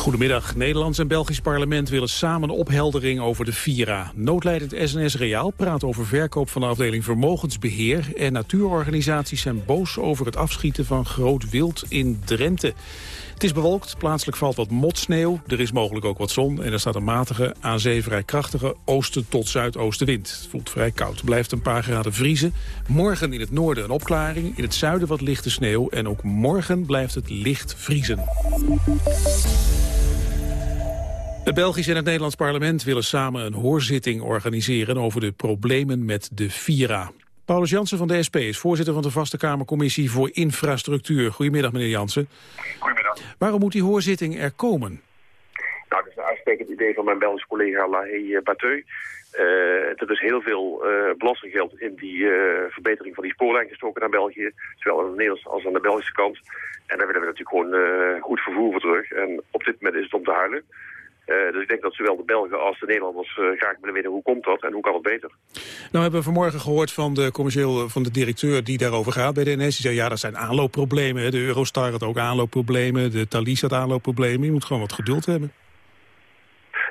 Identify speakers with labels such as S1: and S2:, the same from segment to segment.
S1: Goedemiddag. Nederlands en Belgisch parlement willen samen opheldering over de Vira. Noodleidend SNS Reaal praat over verkoop van de afdeling vermogensbeheer... en natuurorganisaties zijn boos over het afschieten van groot wild in Drenthe. Het is bewolkt, plaatselijk valt wat motsneeuw, er is mogelijk ook wat zon... en er staat een matige, aan zee vrij krachtige oosten tot zuidoostenwind. Het voelt vrij koud, blijft een paar graden vriezen. Morgen in het noorden een opklaring, in het zuiden wat lichte sneeuw... en ook morgen blijft het licht vriezen. Het Belgisch en het Nederlands parlement willen samen een hoorzitting organiseren over de problemen met de Vira. Paulus Jansen van de SP is voorzitter van de Vaste Kamercommissie voor Infrastructuur. Goedemiddag meneer Jansen.
S2: Goedemiddag.
S1: Waarom moet die hoorzitting er komen?
S2: Nou, dat is een uitstekend idee van mijn Belgische collega Lahey Bateu. Uh, er is heel veel uh, belastinggeld in die uh, verbetering van die spoorlijn gestoken naar België. Zowel aan de Nederlandse als aan de Belgische kant. En daar willen we natuurlijk gewoon goed vervoer voor terug. En op dit moment is het om te huilen. Uh, dus ik denk dat zowel de Belgen als de Nederlanders uh, graag willen weten hoe komt dat en hoe kan het beter.
S1: Nou hebben we vanmorgen gehoord van de commercieel van de directeur die daarover gaat bij de NS. Die zei ja dat zijn aanloopproblemen. De Eurostar had ook aanloopproblemen, de Thalys had aanloopproblemen. Je moet gewoon wat geduld hebben.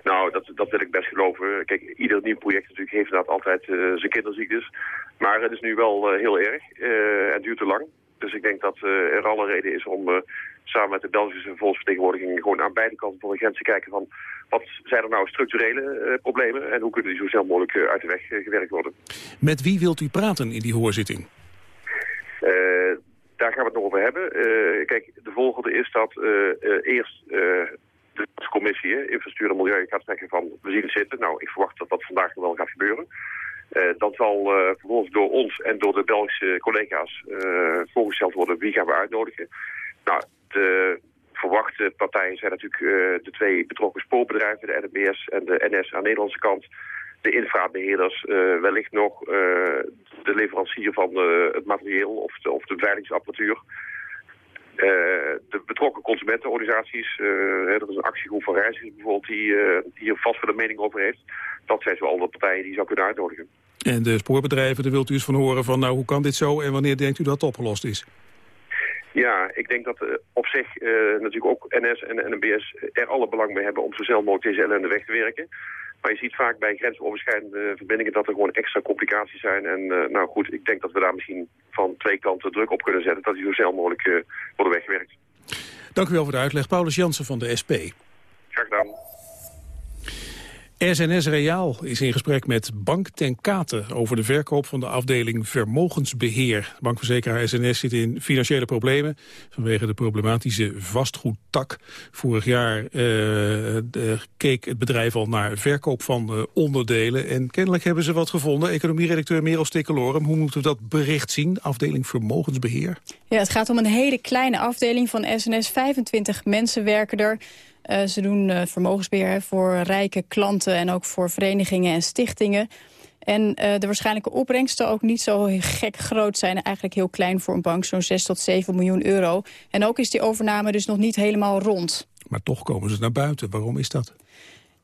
S2: Nou, dat, dat wil ik best geloven. Kijk, ieder nieuw project natuurlijk heeft inderdaad altijd uh, zijn kinderziektes. Maar het is nu wel heel erg en duurt te lang. Dus ik denk dat er alle reden is om samen met de Belgische volksvertegenwoordiging gewoon aan beide kanten van de grens te kijken van wat zijn er nou structurele uh, problemen en hoe kunnen die zo snel mogelijk uit de weg gewerkt worden.
S1: Met wie wilt u praten in die hoorzitting?
S2: daar gaan we het nog over hebben. kijk, de volgende is dat eerst de commissie Infrastructuur en Milieu gaat zeggen van we zien het zitten. Nou, ik verwacht dat dat vandaag wel gaat gebeuren. Dan zal vervolgens door ons en door de Belgische collega's voorgesteld worden wie gaan we uitnodigen. Nou, de verwachte partijen zijn natuurlijk de twee betrokken spoorbedrijven, de NBS en de NS aan de Nederlandse kant. De infrabeheerders, uh, wellicht nog de leverancier van het materieel of de, of de beveiligingsapparatuur. De betrokken consumentenorganisaties, er is een actiegroep van reizigers bijvoorbeeld die hier vast voor de mening over heeft. Dat zijn zoal de partijen die zou kunnen uitnodigen.
S1: En de spoorbedrijven, daar wilt u eens van horen van nou hoe kan dit zo en wanneer denkt u dat het opgelost is?
S2: Ja, ik denk dat uh, op zich uh, natuurlijk ook NS en NBS er alle belang bij hebben om zo snel mogelijk deze ellende weg te werken. Maar je ziet vaak bij grensoverschrijdende verbindingen dat er gewoon extra complicaties zijn. En uh, nou goed, ik denk dat we daar misschien van twee kanten druk op kunnen zetten dat die zo snel mogelijk worden weggewerkt.
S1: Dank u wel voor de uitleg. Paulus Jansen van de SP. SNS Reaal is in gesprek met Bank ten Kate over de verkoop van de afdeling vermogensbeheer. Bankverzekeraar SNS zit in financiële problemen vanwege de problematische vastgoedtak. Vorig jaar uh, keek het bedrijf al naar verkoop van uh, onderdelen en kennelijk hebben ze wat gevonden. Economieredacteur Merel Stikkelorum, hoe moeten we dat bericht zien? Afdeling vermogensbeheer?
S3: Ja, het gaat om een hele kleine afdeling van SNS. 25 mensen werken er. Uh, ze doen uh, vermogensbeheer voor rijke klanten en ook voor verenigingen en stichtingen. En uh, de waarschijnlijke opbrengsten ook niet zo gek groot zijn. Eigenlijk heel klein voor een bank, zo'n 6 tot 7 miljoen euro. En ook is die overname dus nog niet helemaal rond.
S1: Maar toch komen ze naar buiten. Waarom is dat?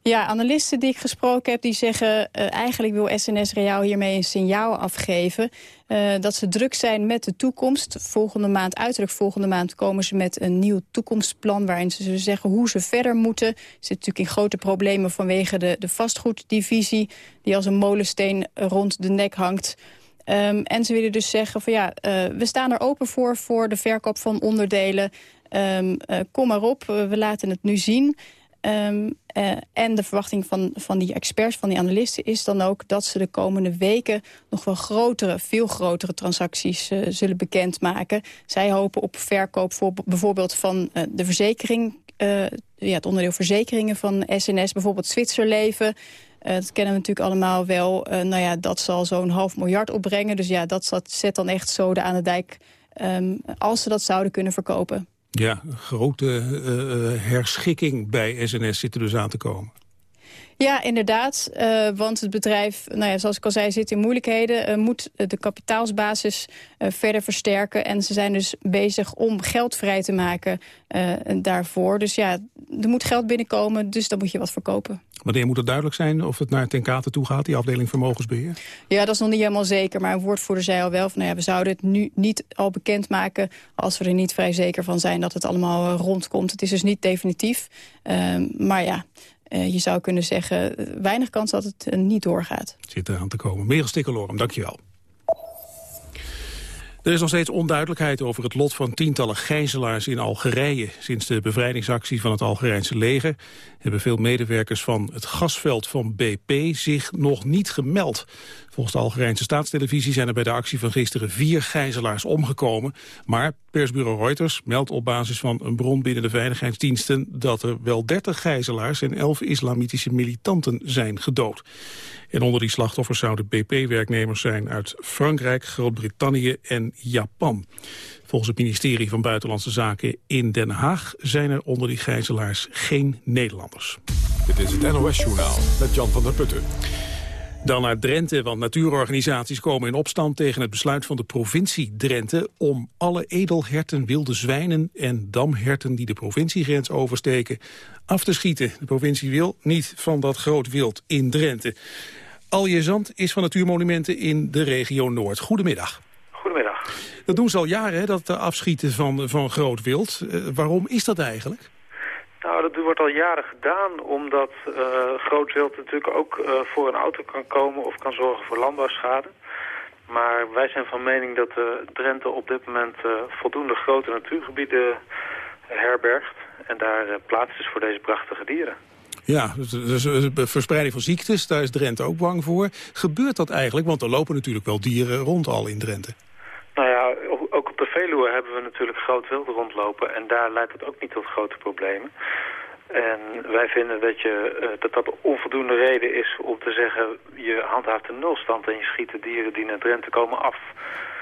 S3: Ja, analisten die ik gesproken heb, die zeggen... Uh, eigenlijk wil SNS Reaal hiermee een signaal afgeven... Uh, dat ze druk zijn met de toekomst. Volgende maand, uiterlijk volgende maand, komen ze met een nieuw toekomstplan... waarin ze zeggen hoe ze verder moeten. Ze zitten natuurlijk in grote problemen vanwege de, de vastgoeddivisie... die als een molensteen rond de nek hangt... Um, en ze willen dus zeggen van ja, uh, we staan er open voor... voor de verkoop van onderdelen. Um, kom maar op, we laten het nu zien... Um, uh, en de verwachting van, van die experts, van die analisten... is dan ook dat ze de komende weken nog wel grotere, veel grotere transacties uh, zullen bekendmaken. Zij hopen op verkoop voor bijvoorbeeld van uh, de verzekering... ja, het onderdeel verzekeringen van SNS, bijvoorbeeld Zwitserleven... dat kennen we natuurlijk allemaal wel. nou ja, dat zal zo'n half miljard opbrengen. Dus ja, dat zet dan echt zoden aan de dijk... Um, als ze dat zouden kunnen verkopen.
S1: Ja, grote uh, herschikking bij SNS zit er dus aan te komen.
S3: Ja, inderdaad. Uh, want het bedrijf, nou ja, zoals ik al zei, zit in moeilijkheden. Uh, moet de kapitaalsbasis uh, verder versterken. En ze zijn dus bezig om geld vrij te maken daarvoor. Dus ja, er moet geld binnenkomen, dus dan moet je wat verkopen.
S1: Wanneer moet het duidelijk zijn of het naar Tenkate toe gaat, die afdeling vermogensbeheer?
S3: Ja, dat is nog niet helemaal zeker. Maar een woordvoerder zei al wel van, nou ja, we zouden het nu niet al bekendmaken... als we er niet vrij zeker van zijn dat het allemaal rondkomt. Het is dus niet definitief. Ehm, maar ja, uh, je zou kunnen zeggen, weinig kans dat het uh, niet doorgaat.
S1: Zit er aan te komen. Merel Stikkelorum, dankjewel. Er is nog steeds onduidelijkheid over het lot van tientallen gijzelaars in Algerije. Sinds de bevrijdingsactie van het Algerijnse leger hebben veel medewerkers van het gasveld van BP zich nog niet gemeld. Volgens de Algerijnse staatstelevisie zijn er bij de actie van gisteren vier gijzelaars omgekomen. Maar persbureau Reuters meldt op basis van een bron binnen de veiligheidsdiensten dat er wel 30 gijzelaars en 11 islamitische militanten zijn gedood. En onder die slachtoffers zouden BP-werknemers zijn uit Frankrijk, Groot-Brittannië en Japan. Volgens het ministerie van Buitenlandse Zaken in Den Haag zijn er onder die gijzelaars geen Nederlanders.
S4: Dit is het NOS-journaal met Jan van der Putten.
S1: Dan naar Drenthe, want natuurorganisaties komen in opstand tegen het besluit van de provincie Drenthe om alle edelherten, wilde zwijnen en damherten die de provinciegrens oversteken af te schieten. De provincie wil niet van dat groot wild in Drenthe. Alje Zand is van Natuurmonumenten in de regio Noord. Goedemiddag. Dat doen ze al jaren, hè, dat afschieten van, van groot wild. Uh, waarom is dat eigenlijk?
S5: Nou, dat wordt al jaren gedaan omdat uh, groot wild natuurlijk ook uh, voor een auto kan komen of kan zorgen voor landbouwschade. Maar wij zijn van mening dat uh, Drenthe op dit moment voldoende grote natuurgebieden herbergt. En daar plaats is voor deze prachtige dieren.
S1: Ja, dus, dus verspreiding van ziektes, daar is Drenthe ook bang voor. Gebeurt dat eigenlijk? Want er lopen natuurlijk wel dieren rond al in Drenthe.
S5: Nou ja, ook op de Veluwe hebben we natuurlijk groot wilde rondlopen. En daar leidt het ook niet tot grote problemen. En wij vinden dat, je, uh, dat dat onvoldoende reden is om te zeggen... je handhaaft een nulstand en je schiet de dieren die naar Drenthe komen af.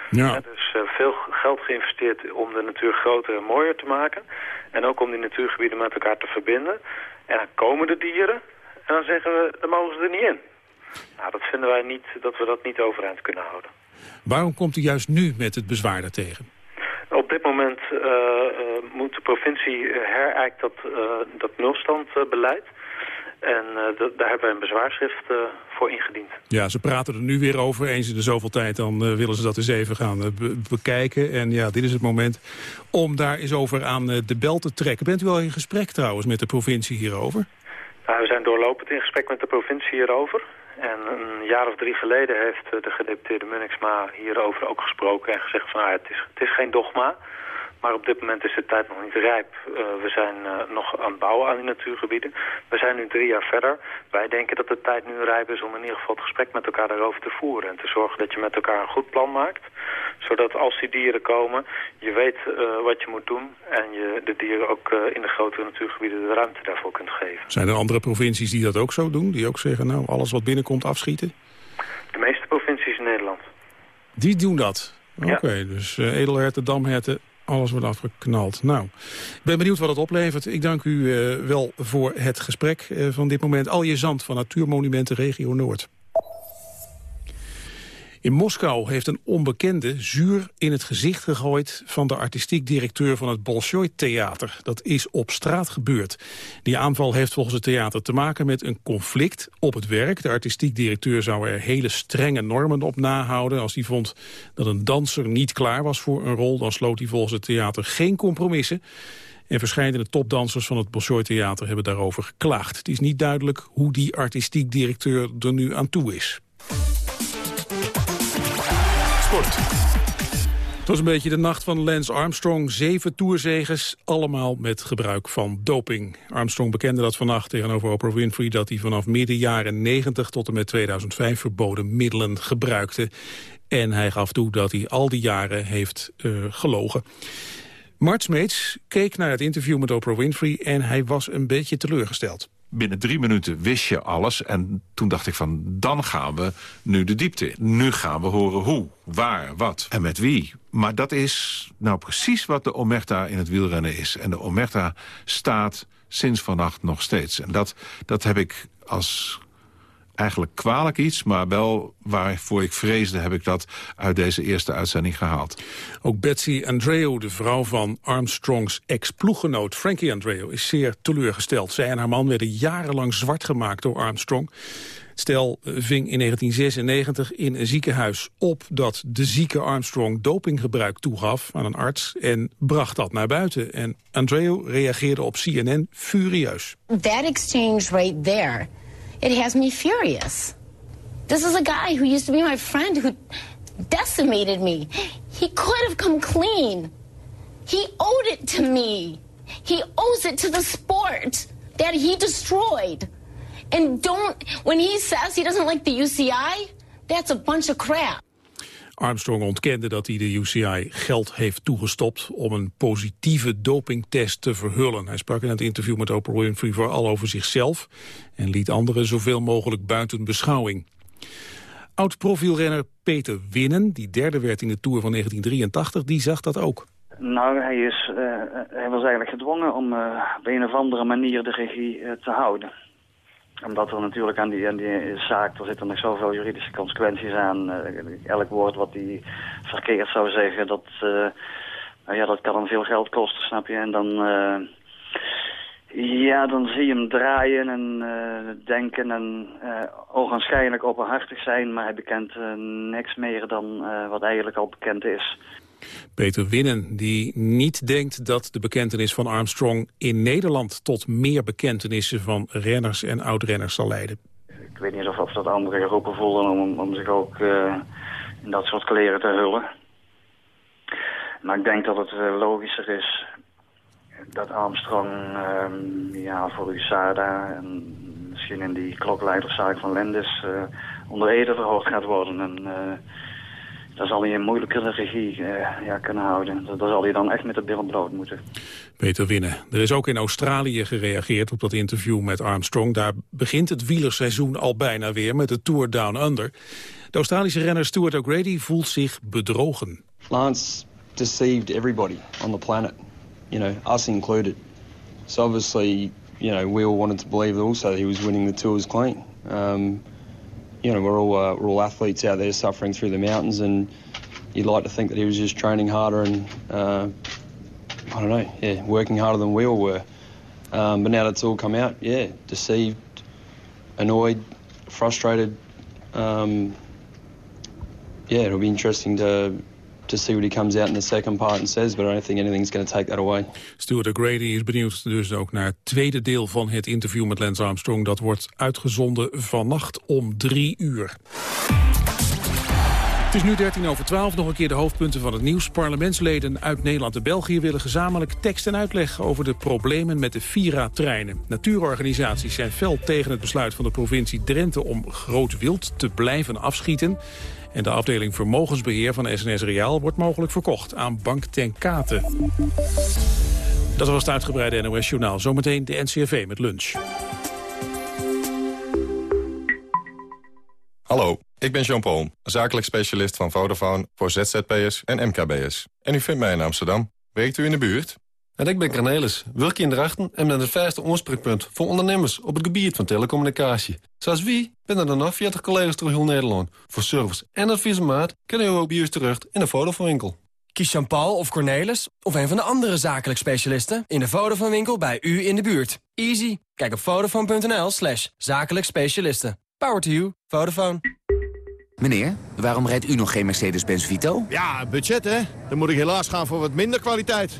S5: Ja. ja dus uh, veel geld geïnvesteerd om de natuur groter en mooier te maken. En ook om die natuurgebieden met elkaar te verbinden. En dan komen de dieren en dan zeggen we, dan mogen ze er niet in. Nou, dat vinden wij niet, dat we dat niet overeind kunnen houden.
S1: Waarom komt u juist nu met het bezwaar daartegen?
S5: Op dit moment uh, uh, moet de provincie herijkt dat, uh, dat nulstandbeleid. En daar hebben wij een bezwaarschrift voor ingediend.
S1: Ja, ze praten er nu weer over. Eens in de zoveel tijd dan willen ze dat eens even gaan bekijken. En ja, dit is het moment om daar eens over aan de bel te trekken. Bent u al in gesprek trouwens met de provincie hierover?
S5: Nou, we zijn doorlopend in gesprek met de provincie hierover. En een jaar of drie geleden heeft eh, de gedeputeerde Munniksma hierover ook gesproken en gezegd van nou, het, is, het is geen dogma. Maar op dit moment is de tijd nog niet rijp. Uh, we zijn uh, nog aan het bouwen aan die natuurgebieden. We zijn nu drie jaar verder. Wij denken dat de tijd nu rijp is om in ieder geval het gesprek met elkaar daarover te voeren. En te zorgen dat je met elkaar een goed plan maakt. Zodat als die dieren komen, je weet uh, wat je moet doen. En je de dieren ook in de grotere natuurgebieden de ruimte daarvoor kunt geven.
S1: Zijn er andere provincies die dat ook zo doen? Die ook zeggen, nou, alles wat binnenkomt afschieten?
S5: De meeste provincies in Nederland.
S1: Die doen dat? Oké, okay, ja. dus edelherten, damherten, alles wordt afgeknald. Nou, ik ben benieuwd wat het oplevert. Ik dank u uh, wel voor het gesprek uh, van dit moment. Alje Zand van Natuurmonumenten Regio Noord. In Moskou heeft een onbekende zuur in het gezicht gegooid van de artistiek directeur van het Bolshoi-theater. Dat is op straat gebeurd. Die aanval heeft volgens het theater te maken met een conflict op het werk. De artistiek directeur zou er hele strenge normen op nahouden. Als hij vond dat een danser niet klaar was voor een rol, dan sloot hij volgens het theater geen compromissen. En verschillende topdansers van het Bolshoi Theater hebben daarover geklaagd. Het is niet duidelijk hoe die artistiek directeur er nu aan toe is. Het was een beetje de nacht van Lance Armstrong. Zeven toerzegers, allemaal met gebruik van doping. Armstrong bekende dat vannacht tegenover Oprah Winfrey... dat hij vanaf midden jaren 90 tot en met 2005 verboden middelen gebruikte. En hij gaf toe dat hij al die jaren heeft uh, gelogen. Mart Smeets keek naar het interview met Oprah Winfrey... en hij was een beetje teleurgesteld
S6: binnen drie minuten wist je alles. En toen dacht ik van, dan gaan we nu de diepte in. Nu gaan we horen hoe, waar, wat en met wie. Maar dat is nou precies wat de Omerta in het wielrennen is. En de Omerta staat sinds vannacht nog steeds. En dat, dat heb ik als eigenlijk kwalijk iets, maar wel waarvoor ik vreesde... heb ik dat uit deze eerste uitzending gehaald.
S1: Ook Betsy Andreu, de vrouw van Armstrongs ex-ploeggenoot Frankie Andreu... is zeer teleurgesteld. Zij en haar man werden jarenlang zwart gemaakt door Armstrong. Stel ving in 1996 in een ziekenhuis op dat de zieke Armstrong dopinggebruik toegaf aan een arts en bracht dat naar buiten. En Andreu reageerde op CNN furieus.
S7: That exchange right there it has me furious. This is a guy who used to be my friend who decimated me. He could have come clean. He owed it to me. He owes it to the sport that he destroyed. And don't, when he says he doesn't like the UCI, that's a bunch of crap.
S1: Armstrong ontkende dat hij de UCI geld heeft toegestopt om een positieve dopingtest te verhullen. Hij sprak in het interview met Oprah Winfrey vooral over zichzelf en liet anderen zoveel mogelijk buiten beschouwing. Oud-profielrenner Peter Winnen, die derde werd in de Tour van 1983, die zag dat ook.
S8: Nou, hij, is, uh, hij was eigenlijk gedwongen om uh, op een of andere manier de regie te houden omdat er natuurlijk aan die, aan die zaak, er zitten nog zoveel juridische consequenties aan. Uh, elk woord wat hij verkeerd zou zeggen, dat, uh, nou ja, dat kan hem veel geld kosten, snap je? En dan, uh, ja, dan zie je hem draaien en denken en ogenschijnlijk openhartig zijn. Maar hij bekent niks meer dan wat eigenlijk al bekend is.
S1: Peter Winnen, die niet denkt dat de bekentenis van Armstrong in Nederland tot meer bekentenissen van renners en oudrenners zal leiden.
S8: Ik weet niet of, dat anderen geroepen voelen om, om zich ook uh, in dat soort kleren te hullen. Maar ik denk dat het uh, logischer is dat Armstrong uh, ja, voor USADA en misschien in die klokleiderszaak van Lendis uh, onder Ede verhoogd gaat worden. En, dan zal hij een moeilijkere regie uh, ja, kunnen houden. Daar zal hij dan echt met de billen bloot moeten.
S1: Peter Winnen. Er is ook in Australië gereageerd op dat interview met Armstrong. Daar begint het wielerseizoen al bijna weer met de Tour Down Under. De Australische renner Stuart O'Grady voelt zich bedrogen.
S9: Lance deceived everybody on the planet. You know, us included. So obviously, you know, we all wanted to believe also he was winning the tours clean. Um, you know, we're all uh, we're all athletes out there suffering through the mountains, and you'd like to think that he was just training harder and uh, I don't know, yeah, working harder than we all were. Um, but now that's all come out, yeah, deceived, annoyed, frustrated. Um, yeah, it'll be interesting to to see what comes out in the second part and says, but I don't think anything's going to take that away.
S1: Stuart O'Grady is benieuwd dus ook naar het tweede deel van het interview met Lance Armstrong. Dat wordt uitgezonden vannacht om drie uur. Het is nu 13 over 12, nog een keer de hoofdpunten van het nieuws. Parlementsleden uit Nederland en België willen gezamenlijk tekst en uitleg over de problemen met de Vira-treinen. Natuurorganisaties zijn fel tegen het besluit van de provincie Drenthe om groot wild te blijven afschieten. En de afdeling vermogensbeheer van SNS Reaal wordt mogelijk verkocht aan Bank ten Kate. Dat was het uitgebreide NOS-journaal. Zometeen de NCRV met lunch.
S10: Hallo, ik ben Jean-Paul, zakelijk specialist van Vodafone voor ZZP'ers en MKB'ers. En u vindt mij in Amsterdam. Werkt u in de buurt?
S11: En ik ben Cornelis, werk in Drachten en ben het vaste oorspreekpunt voor ondernemers op het gebied van telecommunicatie. Zoals wie binnen er nog 40 collega's door heel Nederland. Voor service en adviesmaat kunnen u ook bij u terecht in de Vodafone winkel.
S12: Kies Jean-Paul of Cornelis of een van de andere zakelijk specialisten in de Vodafone winkel bij u in de buurt. Easy. Kijk op vodafone.nl slash zakelijk specialisten. Power to you. Vodafone.
S13: Meneer, waarom rijdt u nog geen Mercedes-Benz Vito?
S14: Ja, budget hè. Dan moet ik helaas gaan voor wat minder kwaliteit.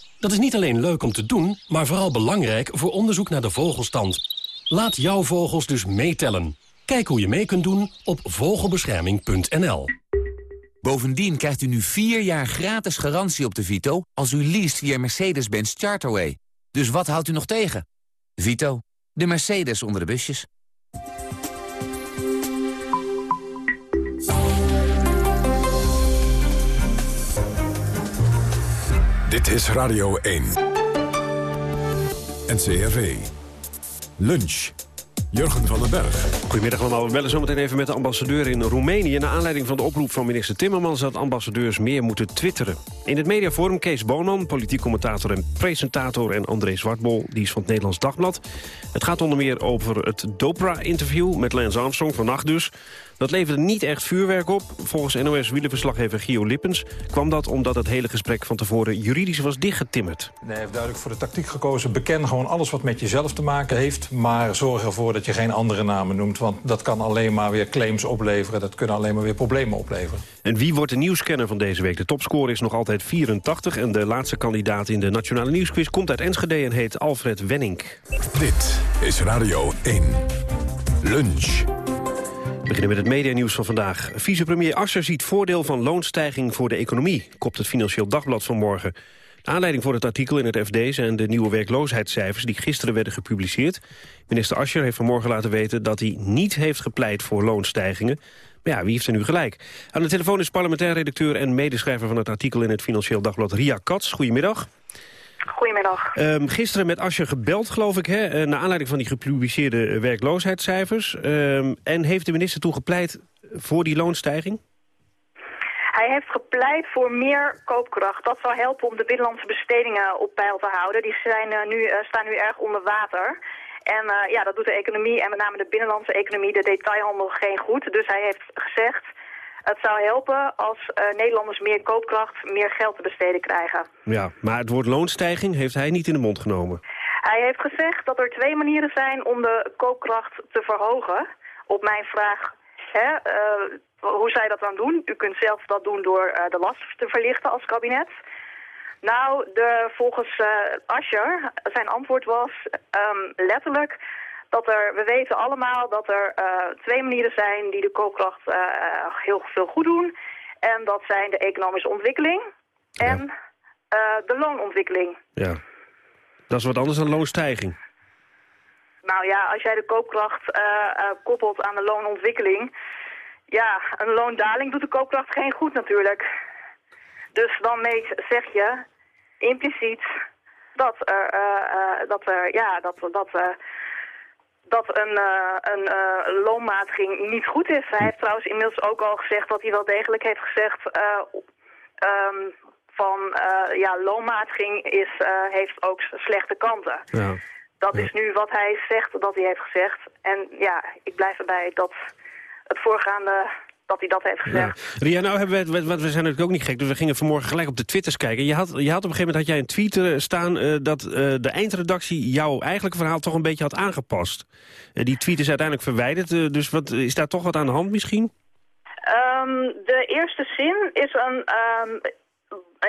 S15: Dat is niet alleen leuk om te doen, maar vooral belangrijk voor onderzoek naar de vogelstand. Laat jouw vogels dus meetellen. Kijk hoe je mee kunt doen op vogelbescherming.nl.
S13: Bovendien krijgt u nu vier jaar gratis garantie op de Vito... als u leest via Mercedes-Benz Charterway. Dus wat houdt u nog tegen? Vito, de Mercedes onder de busjes.
S4: Dit is Radio 1. NCRV. Lunch. Jurgen van den Berg.
S16: Goedemiddag allemaal. We bellen zometeen even met de ambassadeur in Roemenië... naar aanleiding van de oproep van minister Timmermans... dat ambassadeurs meer moeten twitteren. In het mediaforum Kees Bonan, politiek commentator en presentator... en André Zwartbol, die is van het Nederlands Dagblad. Het gaat onder meer over het Dopra-interview met Lance Armstrong, vannacht dus. Dat leverde niet echt vuurwerk op. Volgens NOS-wielerverslaggever Gio Lippens kwam dat omdat het hele gesprek van tevoren juridisch was dichtgetimmerd.
S17: Nee, hij heeft duidelijk voor de tactiek gekozen. Beken gewoon alles wat met jezelf te maken heeft. Maar zorg ervoor dat je geen andere namen noemt. Want dat kan alleen maar weer claims opleveren. Dat kunnen alleen maar weer problemen opleveren.
S16: En wie wordt de nieuwscanner van deze week? De topscore is nog altijd 84. En de laatste kandidaat in de Nationale Nieuwsquiz komt uit Enschede... en heet Alfred Wenning.
S4: Dit is Radio 1. Lunch.
S16: We beginnen met het medianieuws van vandaag. Vicepremier Asscher ziet voordeel van loonstijging voor de economie... kopt het Financieel Dagblad vanmorgen. De aanleiding voor het artikel in het FD zijn de nieuwe werkloosheidscijfers... die gisteren werden gepubliceerd. Minister Asscher heeft vanmorgen laten weten dat hij niet heeft gepleit voor loonstijgingen. Maar ja, wie heeft er nu gelijk? Aan de telefoon is parlementair redacteur en medeschrijver van het artikel... in het Financieel Dagblad Ria Katz. Goedemiddag.
S18: Goedemiddag.
S16: Um, gisteren met Asje gebeld, geloof ik, hè, naar aanleiding van die gepubliceerde werkloosheidscijfers. Um, en heeft de minister toen gepleit voor die loonstijging?
S18: Hij heeft gepleit voor meer koopkracht. Dat zal helpen om de binnenlandse bestedingen op peil te houden. Die zijn, uh, nu, uh, staan nu erg onder water. En uh, ja, dat doet de economie en met name de binnenlandse economie, de detailhandel, geen goed. Dus hij heeft gezegd, het zou helpen als uh, Nederlanders meer koopkracht, meer geld te besteden krijgen.
S16: Ja, maar het woord loonstijging heeft hij niet in de mond genomen.
S18: Hij heeft gezegd dat er twee manieren zijn om de koopkracht te verhogen. Op mijn vraag, hè, uh, hoe je dat dan doen? U kunt zelf dat doen door de last te verlichten als kabinet. Nou, de, volgens Ascher, zijn antwoord was um, letterlijk dat er, we weten allemaal dat er uh, twee manieren zijn die de koopkracht uh, heel veel goed doen. En dat zijn de economische ontwikkeling en ja. uh, de loonontwikkeling.
S16: Ja, dat is wat anders dan loonstijging.
S18: Nou ja, als jij de koopkracht koppelt aan de loonontwikkeling... ja, een loondaling doet de koopkracht geen goed natuurlijk. Dus dan zeg je impliciet dat er, dat er ja, dat... dat dat een, uh, een loonmatiging niet goed is. Hij heeft trouwens inmiddels ook al gezegd dat hij wel degelijk heeft gezegd... Um, van ja, loonmatiging is, heeft ook slechte kanten.
S16: Ja.
S18: Dat ja. is nu wat hij zegt dat hij heeft gezegd. En ja, ik blijf erbij dat het voorgaande dat hij dat heeft gezegd.
S16: Ja. Ria, nou hebben we, want we zijn natuurlijk ook niet gek, dus we gingen vanmorgen gelijk op de twitters kijken. Je had, je had op een gegeven moment had jij een tweet staan uh, dat uh, de eindredactie jouw eigenlijke verhaal toch een beetje had aangepast. Uh, die tweet is uiteindelijk verwijderd, dus wat, is daar toch wat aan de hand misschien?
S18: Um, de eerste zin is een, um,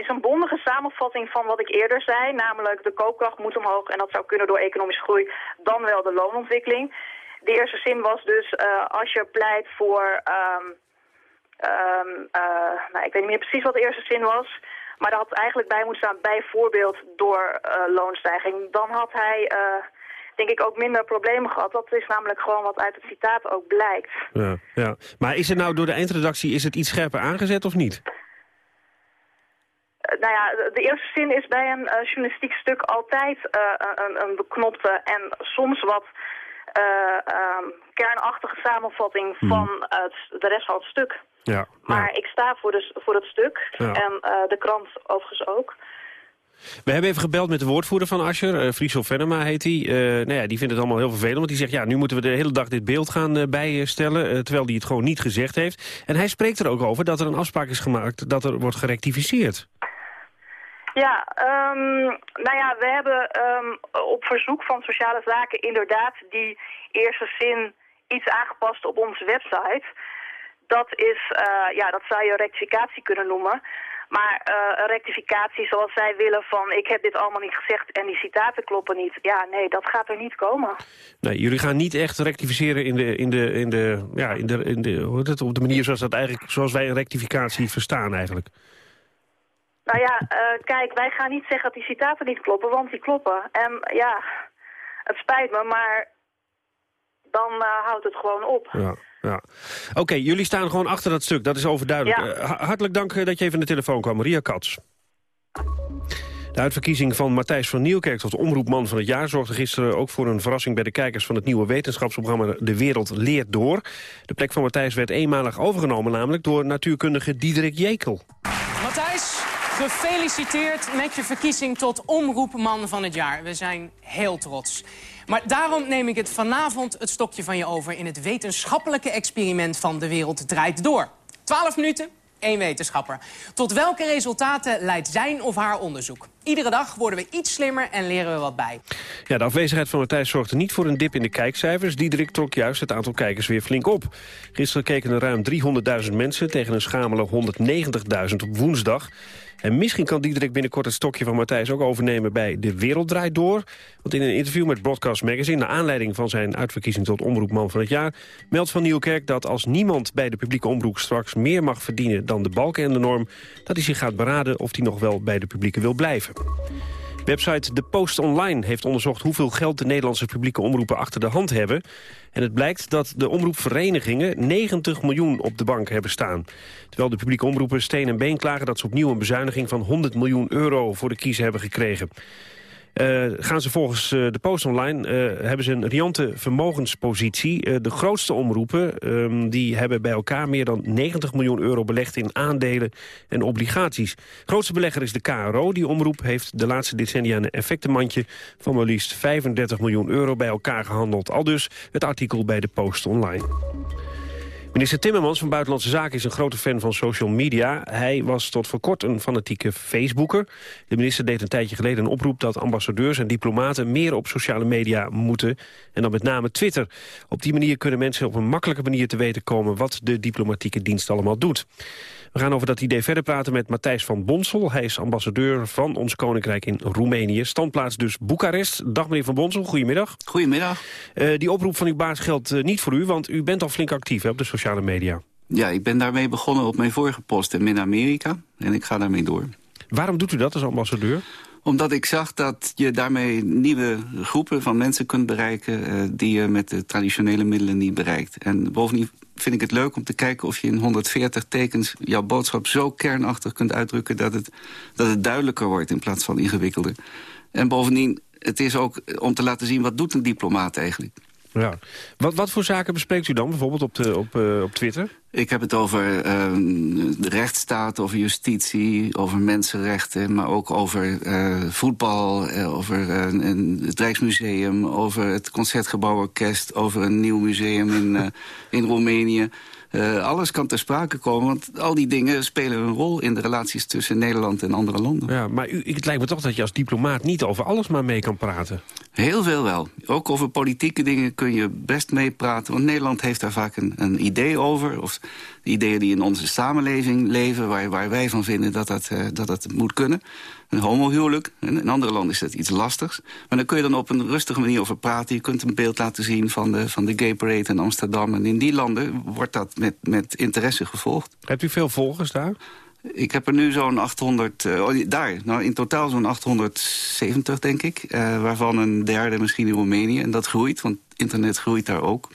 S18: is een bondige samenvatting van wat ik eerder zei, namelijk de koopkracht moet omhoog en dat zou kunnen door economische groei, dan wel de loonontwikkeling. De eerste zin was dus, als je pleit voor um, Um, uh, nou, ik weet niet meer precies wat de eerste zin was. Maar daar had eigenlijk bij moeten staan, bijvoorbeeld door uh, loonstijging. Dan had hij, uh, denk ik, ook minder problemen gehad. Dat is namelijk gewoon wat uit het citaat ook blijkt.
S16: Ja, ja. Maar is het nou door de eindredactie is het iets scherper aangezet of niet?
S18: nou ja, de, de eerste zin is bij een journalistiek stuk altijd een, een beknopte en soms wat... Um, kernachtige samenvatting hmm. van het, de rest van het stuk.
S16: Ja,
S18: maar ik sta voor, de, voor het stuk. En uh, de krant overigens ook.
S16: We hebben even gebeld met de woordvoerder van Ascher, uh, Friso Venema heet hij. Uh, nou ja, die vindt het allemaal heel vervelend, want die zegt... ja, nu moeten we de hele dag dit beeld gaan uh, bijstellen... terwijl hij het gewoon niet gezegd heeft. En hij spreekt er ook over dat er een afspraak is gemaakt... dat er wordt gerectificeerd.
S18: Ja, um, nou ja, we hebben um, op verzoek van Sociale Zaken inderdaad die eerste zin iets aangepast op onze website dat is, uh, ja, dat zou je rectificatie kunnen noemen. Maar uh, een rectificatie zoals zij willen van ik heb dit allemaal niet gezegd en die citaten kloppen niet. Ja, nee, dat gaat er niet komen.
S16: Nee, jullie gaan niet echt rectificeren in de, in de, in de, ja, in de, in de, hoe het, op de manier zoals, dat eigenlijk, zoals wij een rectificatie verstaan eigenlijk.
S18: Nou ja, uh, kijk, wij gaan niet zeggen dat die citaten niet kloppen, want die kloppen. En ja, het spijt me, maar dan uh, houdt het gewoon op.
S16: Ja. Ja. Oké, okay, jullie staan gewoon achter dat stuk, dat is overduidelijk.
S18: Ja.
S16: Uh, hartelijk dank dat je even aan de telefoon kwam. Ria Kats. De uitverkiezing van Matthijs van Nieuwkerk tot omroepman van het jaar... zorgde gisteren ook voor een verrassing bij de kijkers... van het nieuwe wetenschapsprogramma De Wereld Leert Door. De plek van Matthijs werd eenmalig overgenomen... namelijk door natuurkundige Diederik Jekel.
S19: Matthijs, gefeliciteerd met je verkiezing tot omroepman van het jaar. We zijn heel trots. Maar daarom neem ik het vanavond het stokje van je over... in het wetenschappelijke experiment van De Wereld Draait Door. 12 minuten, één wetenschapper. Tot welke resultaten leidt zijn of haar onderzoek? Iedere dag worden we iets slimmer en leren we wat bij.
S16: Ja, de afwezigheid van Matthijs zorgde niet voor een dip in de kijkcijfers. Diederik trok juist het aantal kijkers weer flink op. Gisteren keken er ruim 300.000 mensen tegen een schamele 190.000 op woensdag. En misschien kan Diederik binnenkort het stokje van Matthijs ook overnemen bij De Wereld Draait Door. Want in een interview met Broadcast Magazine, naar aanleiding van zijn uitverkiezing tot omroepman van het jaar, meldt Van Nieuwkerk dat als niemand bij de publieke omroep straks meer mag verdienen dan de balken en de norm, dat hij zich gaat beraden of hij nog wel bij de publieke wil blijven. Website De Post Online heeft onderzocht hoeveel geld de Nederlandse publieke omroepen achter de hand hebben. En het blijkt dat de omroepverenigingen 90 miljoen op de bank hebben staan. Terwijl de publieke omroepen steen en been klagen dat ze opnieuw een bezuiniging van 100 miljoen euro voor de kiezer hebben gekregen. Uh, gaan ze volgens uh, de Post Online uh, hebben ze een riante vermogenspositie. de grootste omroepen um, die hebben bij elkaar meer dan 90 miljoen euro belegd in aandelen en obligaties. grootste belegger is de KRO. Die omroep heeft de laatste decennia een effectenmandje van maar liefst 35 miljoen euro bij elkaar gehandeld. Al dus het artikel bij de Post Online. Minister Timmermans van Buitenlandse Zaken is een grote fan van social media. Hij was tot voor kort een fanatieke Facebooker. De minister deed een tijdje geleden een oproep dat ambassadeurs en diplomaten meer op sociale media moeten. En dan met name Twitter. Op die manier kunnen mensen op een makkelijke manier te weten komen wat de diplomatieke dienst allemaal doet. We gaan over dat idee verder praten met Matthijs van Bonsel. Hij is ambassadeur van ons Koninkrijk in Roemenië. Standplaats dus Boekarest. Dag meneer van Bonsel, goedemiddag.
S20: Goedemiddag.
S16: Uh, die oproep van uw baas geldt uh, niet voor u, want u bent al flink actief hè, op de sociale media.
S20: Ja, ik ben daarmee begonnen op mijn vorige post in Midden-Amerika. En ik ga daarmee door.
S16: Waarom doet u dat als ambassadeur?
S20: Omdat ik zag dat je daarmee nieuwe groepen van mensen kunt bereiken... Uh, die je met de traditionele middelen niet bereikt. En bovendien vind ik het leuk om te kijken of je in 140 tekens... jouw boodschap zo kernachtig kunt uitdrukken dat het, dat het duidelijker wordt... in plaats van ingewikkelder. En bovendien, het is ook om te laten zien wat doet een diplomaat eigenlijk.
S16: Ja. Wat, wat voor zaken bespreekt u dan bijvoorbeeld op, de, op, uh, op Twitter?
S20: Ik heb het over uh, de rechtsstaat, over justitie, over mensenrechten... maar ook over uh, voetbal, over het Rijksmuseum... over het Concertgebouworkest, over een nieuw museum in, in Roemenië... Uh, alles kan ter sprake komen, want al die dingen spelen een rol... in de relaties tussen Nederland en andere landen.
S16: Ja, maar u, het lijkt me toch dat je als diplomaat niet over alles maar mee kan praten.
S20: Heel veel wel. Ook over politieke dingen kun je best meepraten. Want Nederland heeft daar vaak een, een idee over. Of de ideeën die in onze samenleving leven... waar, waar wij van vinden dat dat, uh, dat dat moet kunnen een homohuwelijk. In andere landen is dat iets lastigs. Maar dan kun je dan op een rustige manier over praten. Je kunt een beeld laten zien van de, van de gay parade in Amsterdam. En in die landen wordt dat met, met interesse gevolgd.
S16: Hebt u veel volgers daar?
S20: Ik heb er nu zo'n 800, uh, oh, daar, nou in totaal zo'n 870 denk ik. Uh, waarvan een derde misschien in Roemenië. En dat groeit, want internet groeit daar ook.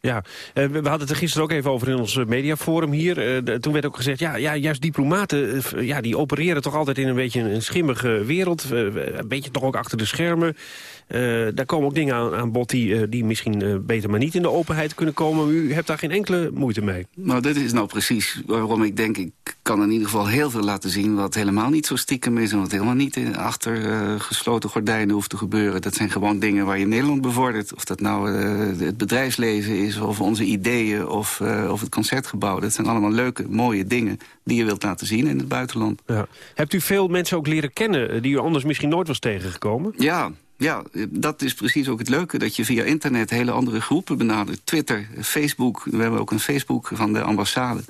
S16: Ja, uh, we hadden het er gisteren ook even over in ons mediaforum hier. Toen werd ook gezegd, ja, ja juist diplomaten, ja, die opereren toch altijd in een beetje een schimmige wereld. een beetje toch ook achter de schermen. Daar komen ook dingen aan, aan bod die, die misschien beter maar niet in de openheid kunnen komen. U hebt daar geen enkele moeite mee.
S20: Nou, dit is nou precies waarom ik denk, ik kan in ieder geval heel veel laten zien... wat helemaal niet zo stiekem is en wat helemaal niet achter gesloten gordijnen hoeft te gebeuren. Dat zijn gewoon dingen waar je Nederland bevordert. Of dat nou het bedrijfsleven is of onze ideeën of, of het concertgebouw. Dat zijn allemaal leuke, mooie dingen die je wilt laten zien in het buitenland.
S16: Ja. Hebt u veel mensen ook leren kennen die u anders misschien nooit was tegengekomen?
S20: Ja, ja, dat is precies ook het leuke. Dat je via internet hele andere groepen benadert. Twitter, Facebook. We hebben ook een Facebook van de ambassade.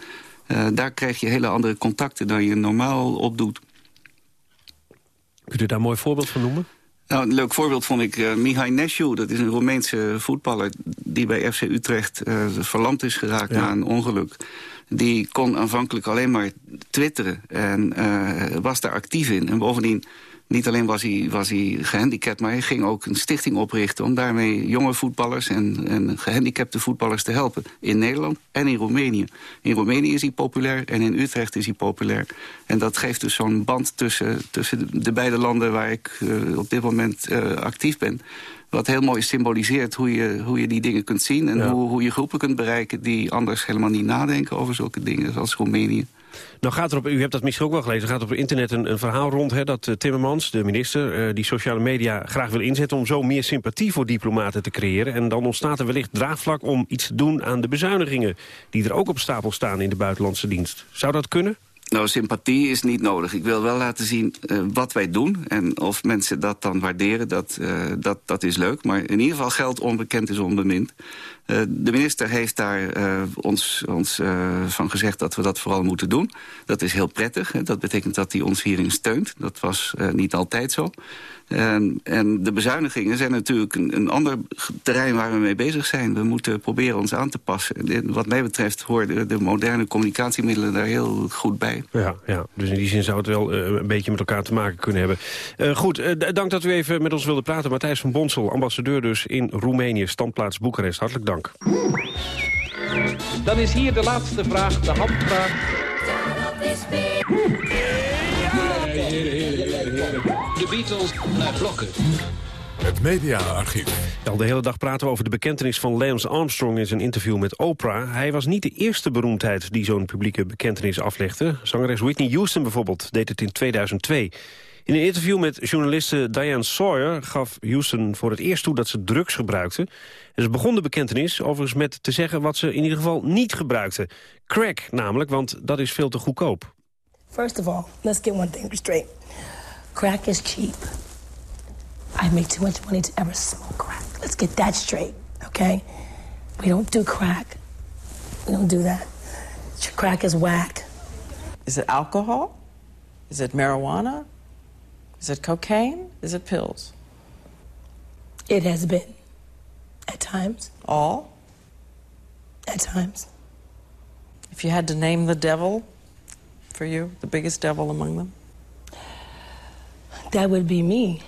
S20: Uh, daar krijg je hele andere contacten dan je normaal opdoet.
S16: Kunt u daar een mooi voorbeeld van noemen?
S20: Nou, een leuk voorbeeld vond ik uh, Mihai Nesju. Dat is een Roemeense voetballer die bij FC Utrecht uh, verlamd is geraakt ja. na een ongeluk. Die kon aanvankelijk alleen maar twitteren en uh, was daar actief in. En bovendien Niet alleen was hij, was hij gehandicapt, maar hij ging ook een stichting oprichten... om daarmee jonge voetballers en, en gehandicapte voetballers te helpen. In Nederland en in Roemenië. In Roemenië is hij populair en in Utrecht is hij populair. En dat geeft dus zo'n band tussen, tussen de beide landen... waar ik uh, op dit moment uh, actief ben wat heel mooi symboliseert hoe je, hoe je die dingen kunt zien... en hoe, hoe je groepen kunt bereiken die anders helemaal niet nadenken over zulke dingen, zoals Roemenië.
S16: Nou gaat er op, u hebt dat misschien ook wel gelezen, gaat op internet een, een verhaal rond... Hè, dat uh, Timmermans, de minister, uh, die sociale media graag wil inzetten... om zo meer sympathie voor diplomaten te creëren. En dan ontstaat er wellicht draagvlak om iets te doen aan de bezuinigingen... die er ook op stapel staan in de buitenlandse dienst. Zou dat kunnen?
S20: Nou, sympathie is niet nodig. Ik wil wel laten zien uh, wat wij doen. En of mensen dat dan waarderen, dat, dat, dat is leuk. Maar in ieder geval geld onbekend is onbemind. Uh, de minister heeft daar ons, ons van gezegd dat we dat vooral moeten doen. Dat is heel prettig. Hè. Dat betekent dat hij ons hierin steunt. Dat was niet altijd zo. En, en, de bezuinigingen zijn natuurlijk een, ander terrein waar we mee bezig zijn. We moeten proberen ons aan te passen. Wat mij betreft horen de, moderne communicatiemiddelen daar heel goed bij.
S16: Ja, ja, dus in die zin zou het wel een beetje met elkaar te maken kunnen hebben. Goed, dank dat u even met ons wilde praten. Matthijs van Bonsel, ambassadeur dus in Roemenië, standplaats Boekarest. Hartelijk dank.
S21: Dan is hier de laatste vraag, de handvraag.
S15: De Beatles naar blokken.
S4: Het mediaarchief.
S16: Al de hele dag praten we over de bekentenis van Lance Armstrong in zijn interview met Oprah. Hij was niet de eerste beroemdheid die zo'n publieke bekentenis aflegde. Zangeres Whitney Houston bijvoorbeeld deed het in 2002. In een interview met journaliste Diane Sawyer gaf Houston voor het eerst toe dat ze drugs gebruikte. En ze begon de bekentenis overigens met te zeggen wat ze in ieder geval niet gebruikte. Crack namelijk, want dat is veel te goedkoop.
S22: First of all, let's get one thing straight. Crack is cheap. I make too much money to ever smoke crack. Let's get that straight, okay? We don't do crack. We don't do that. Crack is whack.
S23: Is it alcohol? Is it marijuana? Is it cocaine? Is it pills?
S22: It has been. At times.
S23: All?
S22: At times.
S23: If you had to name the devil for you, the biggest devil among them?
S22: That would be me.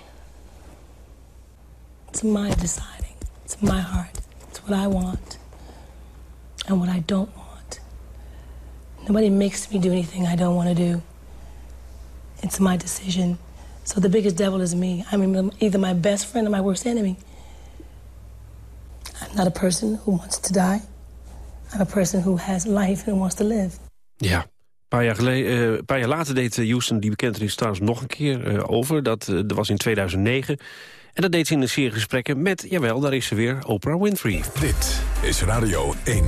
S22: It's my deciding. It's my heart. It's what I want and what I don't want. Nobody makes me do anything I don't want to do. It's my decision. So the biggest devil is me. I'm either my best friend or my worst enemy. I'm not a person who wants to die. I'm a person who has life and wants to live.
S16: Ja, Een paar, jaar geleden, uh, een paar jaar later deed Houston die bekentenis trouwens nog een keer uh, over. Dat, uh, dat was in 2009. En dat deed ze in een serie gesprekken met, jawel, daar is ze weer, Oprah Winfrey.
S4: Dit is Radio 1.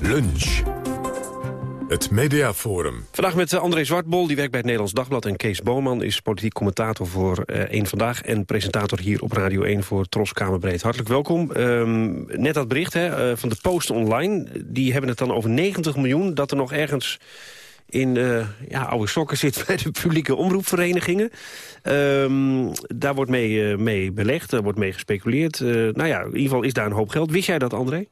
S4: Lunch. Het Mediaforum.
S16: Vandaag met André Zwartbol, die werkt bij het Nederlands Dagblad... en Kees Boman is politiek commentator voor uh, 1 Vandaag... en presentator hier op Radio 1 voor Tros Kamerbreed. Hartelijk welkom. Um, net dat bericht hè, uh, van de Post Online. Die hebben het dan over 90 miljoen... dat er nog ergens in ja, oude sokken zit bij de publieke omroepverenigingen. Um, daar wordt mee, mee belegd, daar wordt mee gespeculeerd. Nou ja, in ieder geval is daar een hoop geld. Wist jij dat, André?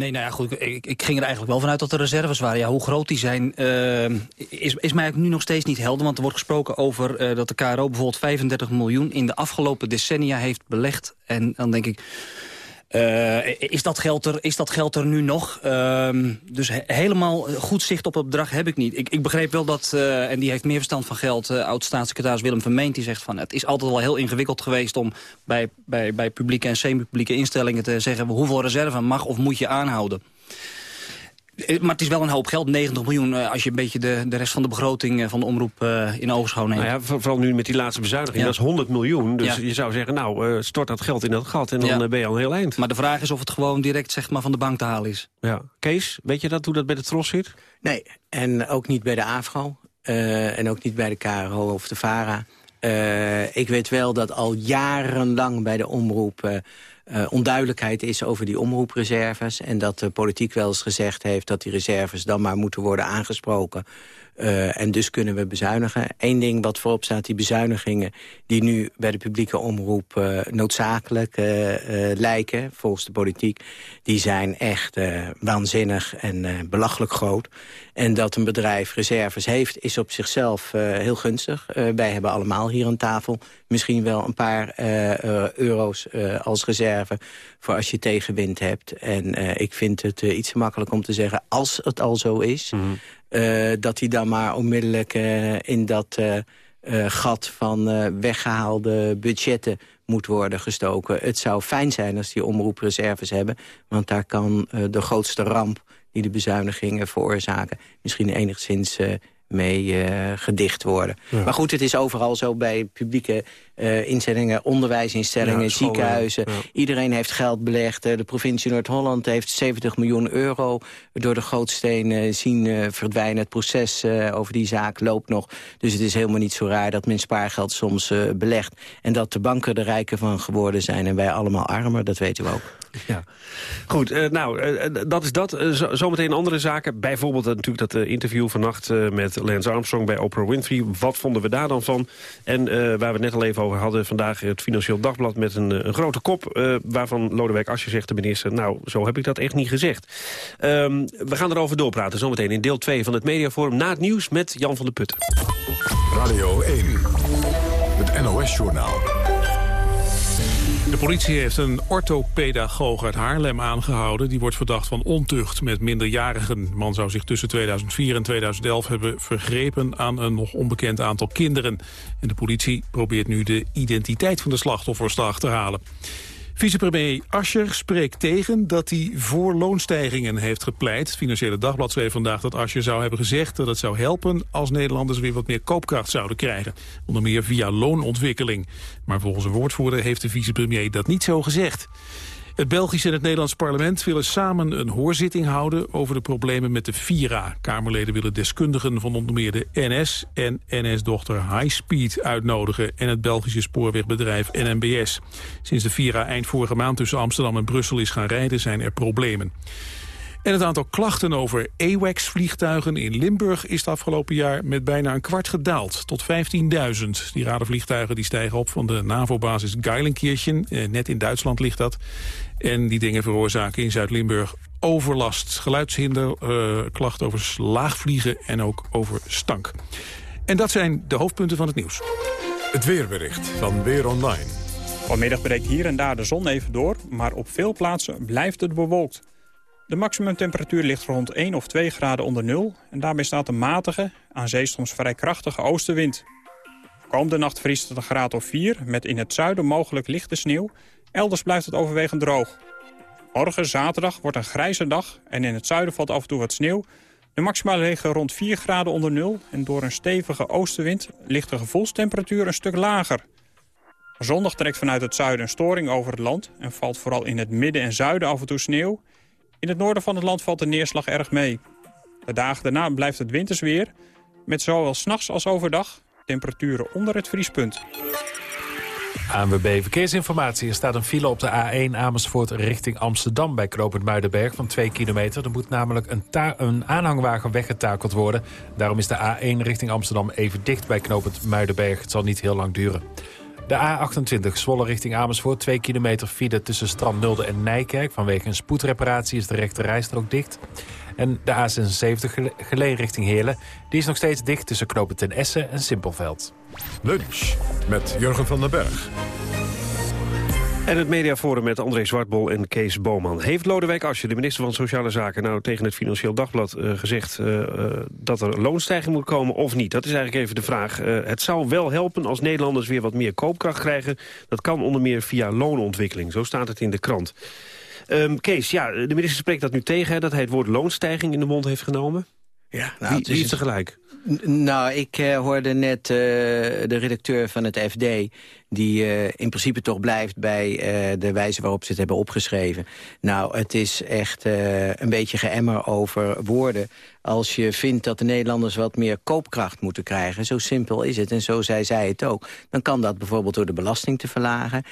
S24: Nee, nou ja, goed, ik, ik, ging er eigenlijk wel vanuit dat er reserves waren. Ja, hoe groot die zijn, uh, is, is mij nu nog steeds niet helder. Want er wordt gesproken over uh, dat de KRO bijvoorbeeld 35 miljoen... in de afgelopen decennia heeft belegd. En dan denk ik... Uh, is, dat geld er, is dat geld er nu nog? Uh, dus he helemaal goed zicht op het bedrag heb ik niet. Ik, ik begreep wel dat, uh, en die heeft meer verstand van geld... Uh, oud-staatssecretaris Willem Vermeent, die zegt van... het is altijd wel heel ingewikkeld geweest om bij, bij, bij publieke en semi-publieke instellingen te zeggen... hoeveel reserve mag of moet je aanhouden. Maar het is wel een hoop geld, 90 miljoen... als je een beetje de, de rest van de begroting van de omroep uh, in oogschouw neemt.
S16: Nou ja, vooral nu met die laatste bezuiniging, ja. dat is 100 miljoen. Dus ja. je zou zeggen, nou, stort dat geld in dat gat en dan ja. ben je al een heel eind.
S24: Maar de vraag is of het gewoon direct zeg maar, van de bank te halen is.
S16: Ja. Kees, weet je dat, hoe dat bij de Tros zit?
S25: Nee, en ook niet bij de AFGO. Uh, en ook niet bij de KRO of de VARA. ik weet wel dat al jarenlang bij de omroep uh, onduidelijkheid is over die omroepreserves... en dat de politiek wel eens gezegd heeft dat die reserves dan maar moeten worden aangesproken... Uh, en dus kunnen we bezuinigen. Eén ding wat voorop staat, die bezuinigingen... die nu bij de publieke omroep uh, noodzakelijk uh, lijken, volgens de politiek... die zijn echt waanzinnig en belachelijk groot. En dat een bedrijf reserves heeft, is op zichzelf heel gunstig. wij hebben allemaal hier aan tafel misschien wel een paar euro's als reserve... voor als je tegenwind hebt. En ik vind het iets te makkelijk om te zeggen, als het al zo is... -hmm. Uh, dat hij dan maar onmiddellijk uh, in dat uh, gat van weggehaalde budgetten moet worden gestoken. Het zou fijn zijn als die omroepreserves hebben. Want daar kan de grootste ramp die de bezuinigingen veroorzaken... misschien enigszins mee uh, gedicht worden. Ja. Maar goed, het is overal zo bij publieke uh, instellingen, onderwijsinstellingen, ja, ziekenhuizen. Ja. Iedereen heeft geld belegd. de provincie Noord-Holland heeft 70 miljoen euro door de grootstenen zien verdwijnen. Het proces over die zaak loopt nog. Dus het is helemaal niet zo raar dat men spaargeld soms belegt. En dat de banken er rijker van geworden zijn en wij allemaal armer, dat weten we ook.
S16: Ja, goed. Nou, dat is dat. Zometeen andere zaken. Bijvoorbeeld natuurlijk dat interview vannacht met Lance Armstrong bij Oprah Winfrey. Wat vonden we daar dan van? En waar we het net al even over hadden, vandaag het Financieel Dagblad met een, een grote kop. waarvan Lodewijk Asscher zegt de minister, nou, zo heb ik dat echt niet gezegd. Um, we gaan erover doorpraten zometeen in deel 2 van het Mediaforum. Na het nieuws met Jan van der Putten.
S4: Radio 1, het NOS-journaal.
S1: De politie heeft een orthopedagoog uit Haarlem aangehouden. Die wordt verdacht van ontucht met minderjarigen. De man zou zich tussen 2004 en 2011 hebben vergrepen aan een nog onbekend aantal kinderen. En de politie probeert nu de identiteit van de slachtoffers te achterhalen. Vicepremier Ascher spreekt tegen dat hij voor loonstijgingen heeft gepleit. Financiële Dagblad schreef vandaag dat Ascher zou hebben gezegd... dat het zou helpen als Nederlanders weer wat meer koopkracht zouden krijgen. Onder meer via loonontwikkeling. Maar volgens een woordvoerder heeft de vicepremier dat niet zo gezegd. Het Belgische en het Nederlands parlement willen samen een hoorzitting houden over de problemen met de Vira. Kamerleden willen deskundigen van onder meer de NS en NS-dochter Highspeed uitnodigen en het Belgische spoorwegbedrijf NMBS. Sinds de Vira eind vorige maand tussen Amsterdam en Brussel is gaan rijden zijn er problemen. En het aantal klachten over AWACS-vliegtuigen in Limburg is het afgelopen jaar met bijna een kwart gedaald, tot 15.000. Die radarvliegtuigen die stijgen op van de NAVO-basis Geilenkirchen, eh, net in Duitsland ligt dat. En die dingen veroorzaken in Zuid-Limburg overlast, geluidshinder, uh, klachten over laagvliegen en ook over stank. En dat zijn de hoofdpunten van het nieuws.
S4: Het weerbericht van Weer Online.
S26: Vanmiddag breekt hier en daar de zon even door, maar op veel plaatsen blijft het bewolkt. De maximumtemperatuur ligt rond 1 of 2 graden onder nul... en daarbij staat een matige, aan zee soms vrij krachtige oostenwind. Komende nacht vriest het een graad of 4, met in het zuiden mogelijk lichte sneeuw. Elders blijft het overwegend droog. Morgen, zaterdag, wordt een grijze dag en in het zuiden valt af en toe wat sneeuw. De maximale liggen rond 4 graden onder nul... en door een stevige oostenwind ligt de gevoelstemperatuur een stuk lager. Zondag trekt vanuit het zuiden een storing over het land... en valt vooral in het midden en zuiden af en toe sneeuw... In het noorden van het land valt de neerslag erg mee. De dagen daarna blijft het wintersweer, met zowel s'nachts als overdag temperaturen onder het vriespunt.
S27: ANWB Verkeersinformatie. Er staat een file op de A1 Amersfoort richting Amsterdam... bij Knopend Muidenberg van 2 kilometer. Er moet namelijk een, een aanhangwagen weggetakeld worden. Daarom is de A1 richting Amsterdam even dicht bij Knopend Muidenberg. Het zal niet heel lang duren. De A28 Zwolle richting Amersfoort. 2 kilometer file tussen Strand en Nijkerk. Vanwege een spoedreparatie is de rechte rijstrook dicht. En de A76 Geleen richting Heerlen. Die is nog steeds dicht tussen Knopen ten Essen en Simpelveld.
S4: Lunch met Jurgen van den Berg.
S16: En het mediaforum met André Zwartbol en Kees Boman. Heeft Lodewijk Asscher, de minister van Sociale Zaken... nou tegen het Financieel Dagblad uh, gezegd uh, uh, dat er loonstijging moet komen of niet? Dat is eigenlijk even de vraag. het zou wel helpen als Nederlanders weer wat meer koopkracht krijgen. Dat kan onder meer via loonontwikkeling. Zo staat het in de krant. Um, Kees, ja, de minister spreekt dat nu tegen... Hè, dat hij het woord loonstijging in de mond heeft genomen.
S25: Ja,
S16: nou, wie, wie is er gelijk?
S25: Nou, ik uh, hoorde net uh, de redacteur van het FD... die uh, in principe toch blijft bij de wijze waarop ze het hebben opgeschreven. Nou, het is echt een beetje geëmmer over woorden. Als je vindt dat de Nederlanders wat meer koopkracht moeten krijgen... zo simpel is het, en zo zei zij het ook... dan kan dat bijvoorbeeld door de belasting te verlagen...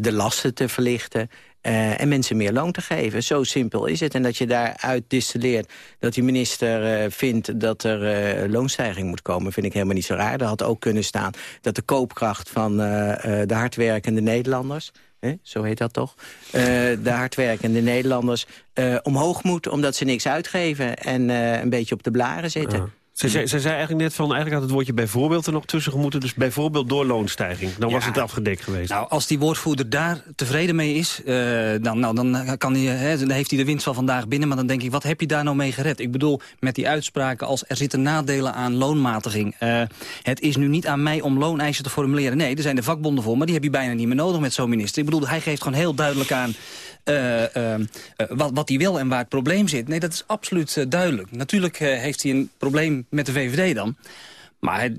S25: de lasten te verlichten... Uh, en mensen meer loon te geven. Zo simpel is het. En dat je daaruit distilleert dat die minister uh, vindt dat er uh, loonstijging moet komen. Vind ik helemaal niet zo raar. Er had ook kunnen staan dat de koopkracht van eh, eh, de hardwerkende Nederlanders... Hè, zo heet dat toch? Eh, de hardwerkende Nederlanders eh, omhoog moet... omdat ze niks uitgeven en eh, een beetje op de blaren zitten.
S16: Ze zei, ze zei eigenlijk net van, eigenlijk had het woordje bijvoorbeeld er nog tussen gemoeten. Dus bijvoorbeeld door loonstijging. Dan was het afgedekt geweest.
S24: Nou, als die woordvoerder daar tevreden mee is, eh, dan, nou, dan, kan hij, hè, dan heeft hij de winst van vandaag binnen. Maar dan denk ik, wat heb je daar nou mee gered? Ik bedoel, met die uitspraken als er zitten nadelen aan loonmatiging. Eh, het is nu niet aan mij om looneisen te formuleren. Nee, er zijn de vakbonden voor, maar die heb je bijna niet meer nodig met zo'n minister. Ik bedoel, hij geeft gewoon heel duidelijk aan... Uh, uh, wat, wat hij wil en waar het probleem zit. Nee, dat is absoluut duidelijk. Natuurlijk heeft hij een probleem met de VVD dan. Maar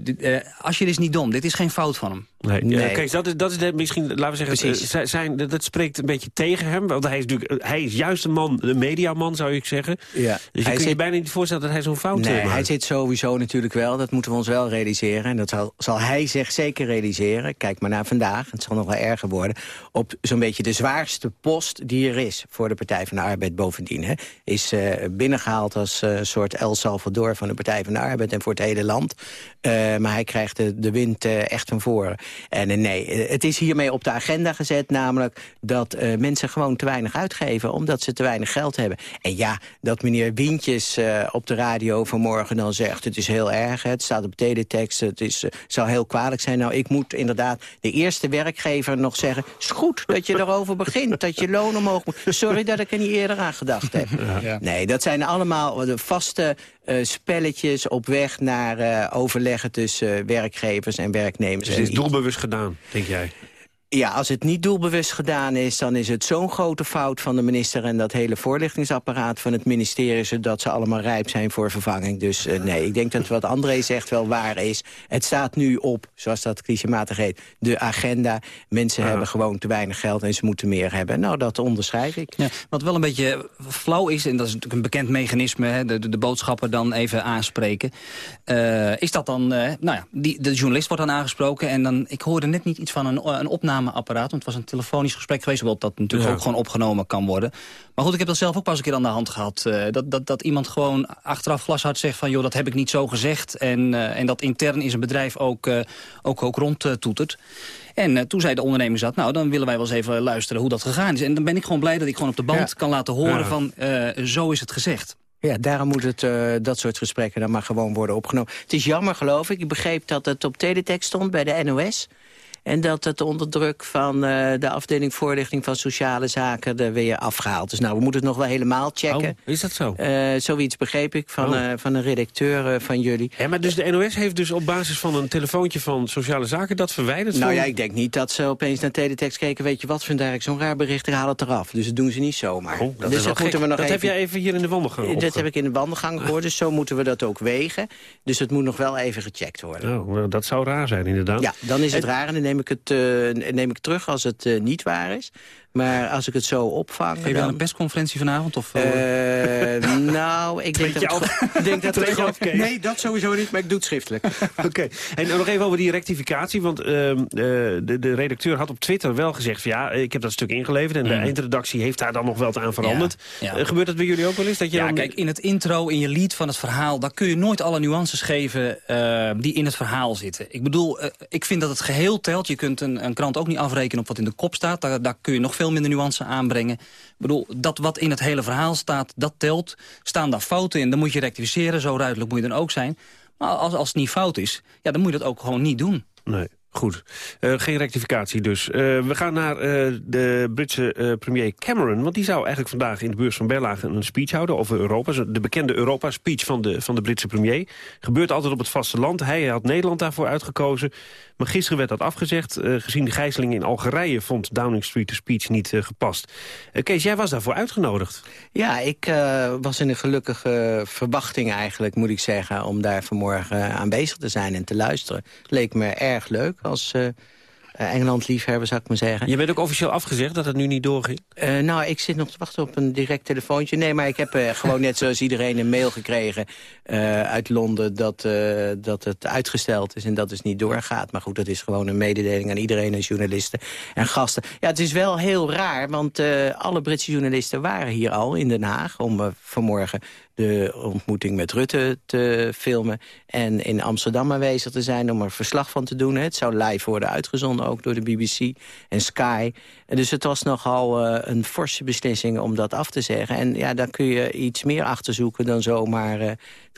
S24: als je dit is niet dom, dit is geen fout van hem.
S16: Nee, nee. Kees, dat is, dat is misschien, laten we zeggen, zijn, dat spreekt een beetje tegen hem. Want hij is, natuurlijk, hij is juist een man, een mediaman zou ik zeggen. Ja. Dus je hij kun je bijna niet voorstellen dat hij zo'n fout
S25: nee,
S16: maakt.
S25: hij zit sowieso natuurlijk wel, dat moeten we ons wel realiseren. En dat zal, zal hij zich zeker realiseren. Kijk maar naar vandaag, het zal nog wel erger worden. Op zo'n beetje de zwaarste post die er is voor de Partij van de Arbeid bovendien. Hè, is uh, binnengehaald als uh, soort El Salvador van de Partij van de Arbeid en voor het hele land. Uh, maar hij krijgt de, de wind echt van voren. En nee, het is hiermee op de agenda gezet, namelijk dat mensen gewoon te weinig uitgeven, omdat ze te weinig geld hebben. En ja, dat meneer Wientjes op de radio vanmorgen dan zegt, het is heel erg, het staat op teletext, het is, zou heel kwalijk zijn. Nou, ik moet inderdaad de eerste werkgever nog zeggen, is goed dat je erover begint, dat je loon omhoog moet. Sorry dat ik er niet eerder aan gedacht heb. Ja. Nee, dat zijn allemaal de vaste uh, spelletjes op weg naar uh, overleggen tussen uh, werkgevers en werknemers.
S16: Dus het is doelbewust gedaan, denk jij?
S25: Ja, als het niet doelbewust gedaan is... dan is het zo'n grote fout van de minister... en dat hele voorlichtingsapparaat van het ministerie... zodat ze allemaal rijp zijn voor vervanging. Dus uh, nee, ik denk dat wat André zegt wel waar is. Het staat nu op, zoals dat clichématig heet, de agenda. Mensen ja. hebben gewoon te weinig geld en ze moeten meer hebben. Nou, dat onderschrijf ik.
S24: Ja, wat wel een beetje flauw is, en dat is natuurlijk een bekend mechanisme... Hè, de, de, de boodschappen dan even aanspreken. Uh, is dat dan, uh, nou ja, die, de journalist wordt dan aangesproken... en dan, ik hoorde net niet iets van een, een opname apparaat. Want het was een telefonisch gesprek geweest... wat dat natuurlijk ja. ook gewoon opgenomen kan worden. Maar goed, ik heb dat zelf ook pas een keer aan de hand gehad. Uh, dat, dat, dat iemand gewoon achteraf glashard zegt van... joh, dat heb ik niet zo gezegd. En, uh, en dat intern in zijn bedrijf ook, uh, ook, ook rondtoetert. En toen zei de ondernemer dat, nou, dan willen wij wel eens even luisteren hoe dat gegaan is. En dan ben ik gewoon blij dat ik gewoon op de band ja. kan laten horen ja. van... zo is het gezegd.
S25: Ja, daarom moet het, uh, dat soort gesprekken dan maar gewoon worden opgenomen. Het is jammer, geloof ik. Ik begreep dat het op teletext stond bij de NOS. En dat het onder druk van uh, de afdeling voorlichting van sociale zaken er weer afgehaald. Dus nou, we moeten het nog wel helemaal checken.
S16: Oh, is dat zo?
S25: Uh, zoiets begreep ik van, oh. uh, van een redacteur van jullie.
S16: Ja, maar dus de NOS heeft dus op basis van een telefoontje van sociale zaken dat verwijderd?
S25: Nou ja, ik denk niet dat ze opeens naar teletext keken. Weet je wat, vind ik zo'n raar bericht, ik haal het eraf. Dus dat doen ze niet zomaar.
S16: Oh, dat
S25: dus
S16: dat moeten we nog dat even... heb jij even hier in de wandelgang
S25: Dat heb ik in de wandelgang gehoord, dus zo moeten we dat ook wegen. Dus het moet nog wel even gecheckt worden.
S16: Oh, well, dat zou raar zijn inderdaad.
S25: Ja, dan is het en... raar en neem ik het neem ik terug als het uh, niet waar is. Maar als ik het zo opvang...
S24: Heb je dan... een persconferentie vanavond? Of,
S25: uh, nou, ik denk dat, het, denk dat het Nee, dat sowieso niet, maar ik doe het schriftelijk.
S16: Oké. Okay. En nog even over die rectificatie. Want uh, de, de redacteur had op Twitter wel gezegd... Van, ja, ik heb dat stuk ingeleverd en de mm. eindredactie heeft daar dan nog wel aan veranderd. Ja, ja. gebeurt dat bij jullie ook wel eens? Dat je
S24: ja,
S16: dan...
S24: kijk, in het intro, in je lead van het verhaal... daar kun je nooit alle nuances geven die in het verhaal zitten. Ik bedoel, ik vind dat het geheel telt. Je kunt een, een krant ook niet afrekenen op wat in de kop staat. Daar, daar kun je nog veel minder nuance aanbrengen. Ik bedoel, dat wat in het hele verhaal staat, dat telt. Staan daar fouten in, dan moet je rectificeren. Zo ruidelijk moet je dan ook zijn. Maar als, als het niet fout is, ja, dan moet je dat ook gewoon niet doen.
S16: Nee. Goed. Uh, geen rectificatie dus. Uh, we gaan naar uh, de Britse premier Cameron. Want die zou eigenlijk vandaag in de beurs van Berlage een speech houden over Europa. De bekende Europa-speech van de, van de Britse premier. Gebeurt altijd op het vasteland. Hij had Nederland daarvoor uitgekozen. Maar gisteren werd dat afgezegd. gezien de gijzeling in Algerije vond Downing Street de speech niet gepast. Kees, jij was daarvoor uitgenodigd.
S25: Ja, ik was in een gelukkige verwachting eigenlijk, moet ik zeggen... om daar vanmorgen aanwezig te zijn en te luisteren. Leek me erg leuk als uh, Engeland-liefhebber, zou ik maar zeggen.
S16: Je bent ook officieel afgezegd dat het nu niet doorging?
S25: Uh, nou, ik zit nog te wachten op een direct telefoontje. Nee, maar ik heb uh, gewoon net zoals iedereen een mail gekregen uit Londen... Dat, dat het uitgesteld is en dat het niet doorgaat. Maar goed, dat is gewoon een mededeling aan iedereen en journalisten en gasten. Ja, het is wel heel raar, want alle Britse journalisten waren hier al in Den Haag... om vanmorgen de ontmoeting met Rutte te filmen... en in Amsterdam aanwezig te zijn om er verslag van te doen. Het zou live worden uitgezonden, ook door de BBC en Sky. En dus het was nogal uh, een forse beslissing om dat af te zeggen. En ja, daar kun je iets meer achter zoeken dan zomaar... Uh,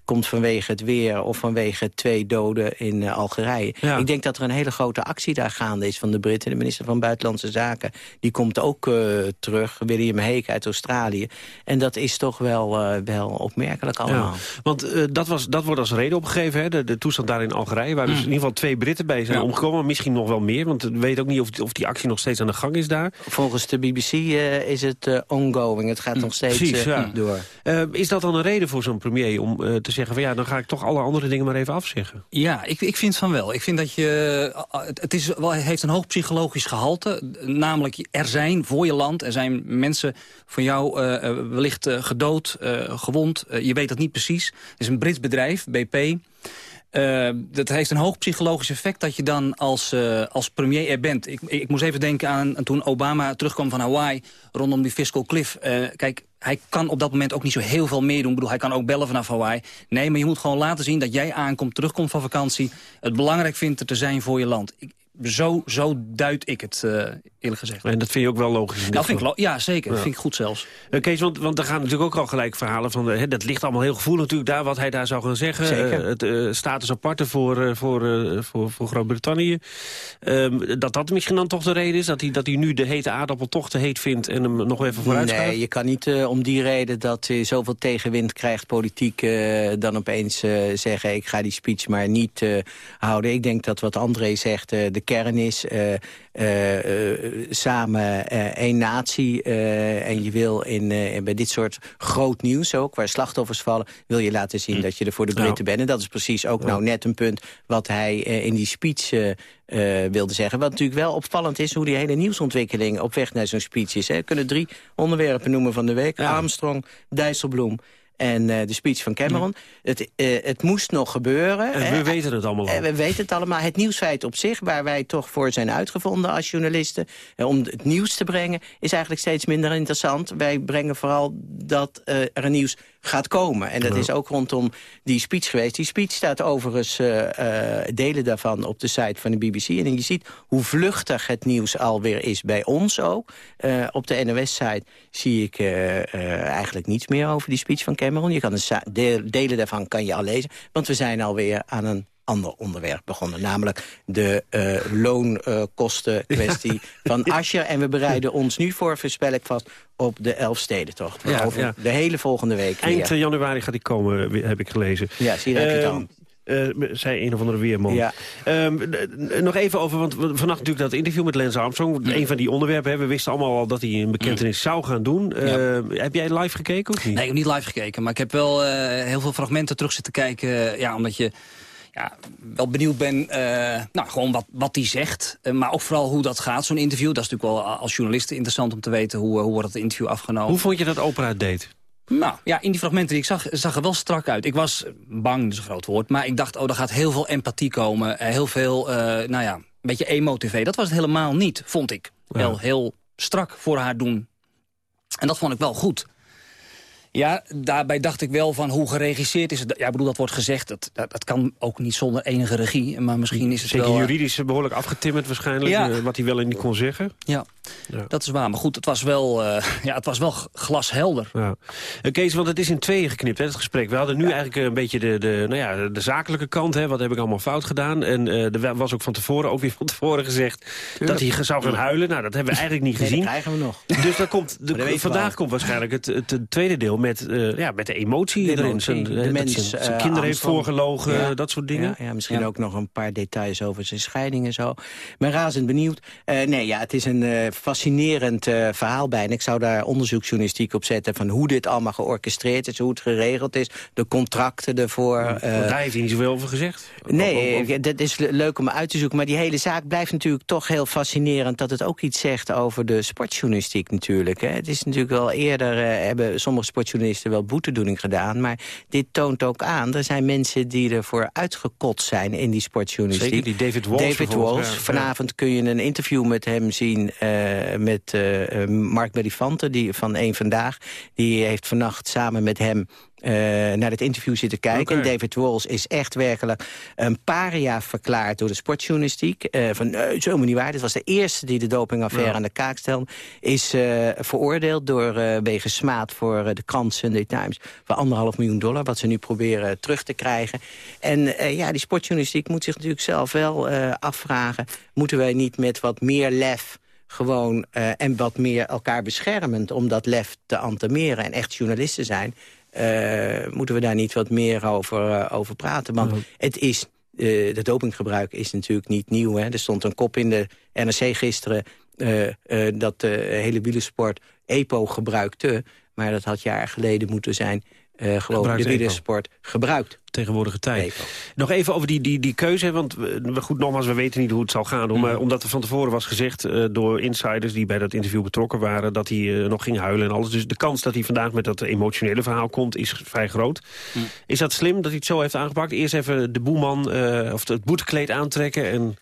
S25: komt vanwege het weer of vanwege twee doden in uh, Algerije. Ja. Ik denk dat er een hele grote actie daar gaande is van de Britten. De minister van Buitenlandse Zaken, die komt ook terug. William Hague uit Australië. En dat is toch wel, wel opmerkelijk allemaal. Ja,
S16: want dat, was, dat wordt als reden opgegeven, hè? De, de toestand daar in Algerije... waar dus mm. in ieder geval twee Britten bij zijn ja. omgekomen. Misschien nog wel meer, want we weten ook niet of, of die actie nog steeds aan de gang is daar.
S25: Volgens de BBC is het ongoing. Het gaat mm. nog steeds
S16: Precies,
S25: door.
S16: is dat dan een reden voor zo'n premier om te zeggen... van ja, dan ga ik toch alle andere dingen maar even afzeggen?
S24: Ja, ik, ik vind van wel. Ik vind dat je... Het is wel, heeft een hoog psychologisch gehalte. Namelijk, er zijn voor je land... er zijn mensen van jou uh, wellicht uh, gedood, uh, gewond. je weet dat niet precies. Het is een Brits bedrijf, BP... Uh, dat heeft een hoog psychologisch effect dat je dan als, uh, als premier er bent. Ik, ik, moest even denken aan, toen Obama terugkwam van Hawaii rondom die fiscal cliff. Kijk, hij kan op dat moment ook niet zo heel veel meer doen. Ik bedoel, hij kan ook bellen vanaf Hawaii. Nee, maar je moet gewoon laten zien dat jij aankomt, terugkomt van vakantie... het belangrijk vindt er te zijn voor je land. Ik, zo, zo duid ik het, eerlijk gezegd.
S16: En dat vind je ook wel logisch?
S24: Nou, vind ik ja, zeker. Dat vind ik goed zelfs.
S16: Uh, Kees, want, want er gaan natuurlijk ook al gelijk verhalen van... Uh, dat ligt allemaal heel gevoelig natuurlijk daar, wat hij daar zou gaan zeggen.
S25: Zeker.
S16: het status aparte voor, voor, voor, voor Groot-Brittannië. Ehm, dat dat misschien dan toch de reden is? Dat hij, dat hij nu de hete aardappel toch te heet vindt en hem nog even vooruit
S25: Nee,
S16: gaat?
S25: je kan niet om die reden dat hij zoveel tegenwind krijgt politiek... dan opeens zeggen, ik ga die speech maar niet houden. Ik denk dat wat André zegt, de kern is... Uh, uh, samen één natie. en je wil in, bij dit soort groot nieuws ook, waar slachtoffers vallen... wil je laten zien hm. dat je er voor de Britten nou. bent. En dat is precies ook nou net een punt wat hij in die speech... wilde zeggen. Wat natuurlijk wel opvallend is hoe die hele nieuwsontwikkeling op weg naar zo'n speech is. Hè. We kunnen drie onderwerpen noemen van de week. Ja. Armstrong, Dijsselbloem en uh, de speech van Cameron. Ja. Het, uh, het moest nog gebeuren.
S16: En we uh, weten het allemaal al.
S25: We weten het allemaal. Het nieuwsfeit op zich, waar wij toch voor zijn uitgevonden als journalisten... om het nieuws te brengen, is eigenlijk steeds minder interessant. Wij brengen vooral dat er een nieuws gaat komen. En dat is ook rondom die speech geweest. Die speech staat overigens delen daarvan op de site van de BBC. En je ziet hoe vluchtig het nieuws alweer is bij ons ook. op de NOS-site zie ik eigenlijk niets meer over die speech van Cameron. Je kan de delen daarvan kan je al lezen. Want we zijn alweer aan een ander onderwerp begonnen. Namelijk de uh, loonkosten kwestie ja. van Ascher. En we bereiden ons nu voor, voorspel ik vast, op de Elfstedentocht. Ja, over ja. de hele volgende week.
S16: Eind weer. januari gaat die komen, heb ik gelezen.
S25: Ja, zie je uh, het dan.
S16: Uh, zei een of andere weerman. Ja. Um, nog even over, want vannacht natuurlijk dat interview met Lance Armstrong. Ja. Een van die onderwerpen, hè, we wisten allemaal al dat hij een bekentenis ja. zou gaan doen. Uh, heb jij live gekeken of niet?
S24: Nee, ik heb niet live gekeken. Maar ik heb wel uh, heel veel fragmenten terug zitten kijken. Ja, omdat je ja, wel benieuwd ben, nou, gewoon wat, wat hij zegt. maar ook vooral hoe dat gaat, zo'n interview. Dat is natuurlijk wel als journalist interessant om te weten hoe, hoe wordt het interview afgenomen.
S16: Hoe vond je dat Oprah deed?
S24: Nou, ja, in die fragmenten die ik zag, zag er wel strak uit. Ik was bang, dat is een groot woord, maar ik dacht, oh, er gaat heel veel empathie komen. Heel veel, uh, nou ja, een beetje emo-tv. Dat was het helemaal niet, vond ik. Ja. Wel heel strak voor haar doen. En dat vond ik wel goed. Ja, daarbij dacht ik wel van hoe geregisseerd is het. Ja, ik bedoel, dat wordt gezegd, dat, dat, dat kan ook niet zonder enige regie. Maar misschien is het
S16: Zeker
S24: wel...
S16: juridisch behoorlijk afgetimmerd waarschijnlijk,
S24: Ja.
S16: uh, wat hij wel en niet kon zeggen.
S24: Ja,
S16: Ja.
S24: dat is waar. Maar goed, het was wel, uh, ja, het was wel glashelder.
S16: Ja. Uh, Kees, want het is in tweeën geknipt, hè, het gesprek. We hadden nu eigenlijk een beetje de, de, nou ja, de zakelijke kant. Hè, wat heb ik allemaal fout gedaan? En uh, er was ook van tevoren, ook weer van tevoren gezegd... dat hij zou gaan huilen. Nou, dat hebben we eigenlijk niet
S25: Nee,
S16: gezien.
S25: dat krijgen we nog.
S16: Dus komt, de, vandaag komt waarschijnlijk het, het, het tweede deel met, uh, ja, met de emotie
S25: De
S16: erin. Zijn,
S25: de
S16: eh,
S25: mens,
S16: zijn, zijn
S25: eh,
S16: kinderen heeft voorgelogen,
S25: Ja.
S16: dat soort dingen.
S25: Ja, ja misschien
S16: Ja.
S25: ook nog een paar details over zijn scheiding en zo. Ik ben razend benieuwd. Eh, nee, ja, het is een eh, fascinerend eh, verhaal bij. En ik zou daar onderzoeksjournalistiek op zetten... van hoe dit allemaal georchestreerd is, hoe het geregeld is. De contracten ervoor. Eh,
S16: daar heeft hij niet zoveel over gezegd.
S25: Nee, eh, dat is le- leuk om uit te zoeken. Maar die hele zaak blijft natuurlijk toch heel fascinerend... dat het ook iets zegt over de sportjournalistiek natuurlijk. Hè. Het is natuurlijk wel eerder... eh, hebben sommige sportjournalisten wel boetedoening gedaan. Maar dit toont ook aan... er zijn mensen die ervoor uitgekot zijn in die sportjournalistiek.
S16: Zeker, die David Walsh
S25: David Walsh.
S16: ja, ja.
S25: Vanavond kun je een interview met hem zien... eh, met eh, Mark Berifante die, van Eén Vandaag. Die heeft vannacht samen met hem eh, naar het interview zitten kijken. En David Walls is echt werkelijk een paria verklaard door de sportjournalistiek. Eh, van, nee, zo helemaal niet waar. Dit was de eerste die de dopingaffaire
S16: Ja.
S25: aan de kaak stelde. Is eh, veroordeeld door uh, wegens smaad voor de krant Sunday Times... voor anderhalf miljoen dollar, wat ze nu proberen terug te krijgen. En uh, ja, die sportjournalistiek moet zich natuurlijk zelf wel afvragen... moeten wij niet met wat meer lef gewoon uh, en wat meer elkaar beschermend... om dat lef te antameren en echt journalisten zijn... Uh, moeten we daar niet wat meer over, uh, over praten. Want het is, uh, dopinggebruik is natuurlijk niet nieuw. Hè? Er stond een kop in de NRC gisteren... dat de hele wielersport EPO gebruikte. Maar dat had jaar geleden moeten zijn... Uh, geloof ik, de wielersport gebruikt.
S16: Tegenwoordige tijd. Nog even over die, die, die keuze, want we, goed, nogmaals, we weten niet hoe het zal gaan. Mm. Maar omdat er van tevoren was gezegd uh, door insiders die bij dat interview betrokken waren... dat hij uh, nog ging huilen en alles. Dus de kans dat hij vandaag met dat emotionele verhaal komt is vrij groot. Mm. Is dat slim dat hij het zo heeft aangepakt? Eerst even de boeman of het boetekleed aantrekken en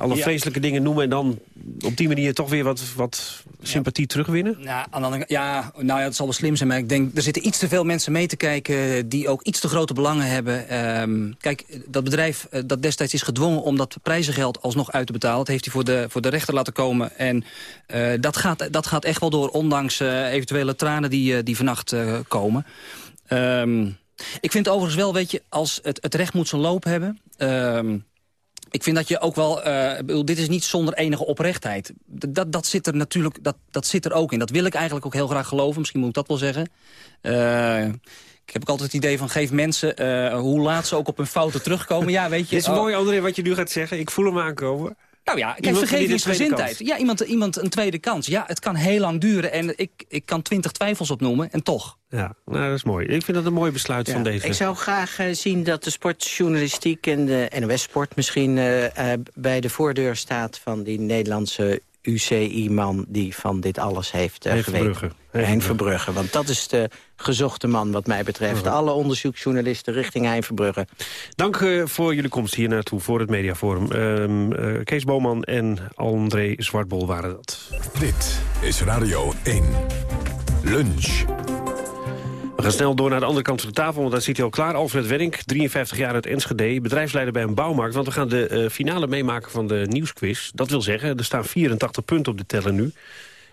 S16: alle ja. vreselijke dingen noemen... en dan op die manier toch weer wat, wat sympathie ja. terugwinnen?
S24: Ja, aan de andere, ja, nou ja, het zal wel slim zijn, maar ik denk... er zitten iets te veel mensen mee te kijken die ook iets te grote belangen hebben. Um, kijk, dat bedrijf dat destijds is gedwongen om dat prijzengeld alsnog uit te betalen... dat heeft hij voor de, voor de rechter laten komen. En uh, dat, gaat, dat gaat echt wel door, ondanks uh, eventuele tranen die, die vannacht komen. Um, ik vind overigens wel, weet je, als het, het recht moet zijn loop hebben... Um, ik vind dat je ook wel, uh, bedoel, dit is niet zonder enige oprechtheid. Dat, dat zit er natuurlijk, dat, dat zit er ook in. Dat wil ik eigenlijk ook heel graag geloven, misschien moet ik dat wel zeggen. Uh, ik heb ook altijd het idee van geef mensen uh, hoe laat ze ook op hun fouten terugkomen. Ja, weet je.
S16: Dit is oh. mooi, André, wat je nu gaat zeggen. Ik voel hem aankomen.
S24: Nou ja, kijk, vergevingsgezindheid. Ja, iemand, iemand een tweede kans. Ja, het kan heel lang duren en ik, ik kan twintig twijfels opnoemen en toch.
S16: Ja, nou, dat is mooi. Ik vind dat een mooi besluit
S25: ja,
S16: van deze.
S25: Ik zou graag uh, zien dat de sportjournalistiek en de NOS-sport misschien uh, uh, bij de voordeur staat van die Nederlandse UCI-man die van dit alles heeft uh, geweten. Hein Verbrugge, want dat is de gezochte man wat mij betreft. Ja. Alle onderzoeksjournalisten richting Hein Verbrugge.
S16: Dank uh, voor jullie komst hier naartoe voor het Mediaforum. Uh, Kees Boman en André Zwartbol waren dat.
S4: Dit is Radio 1. Lunch.
S16: We gaan snel door naar de andere kant van de tafel, want daar zit hij al klaar. Alfred Wenning, 53 jaar uit Enschede, bedrijfsleider bij een bouwmarkt. Want we gaan de uh, finale meemaken van de nieuwsquiz. Dat wil zeggen, er staan 84 punten op de teller nu.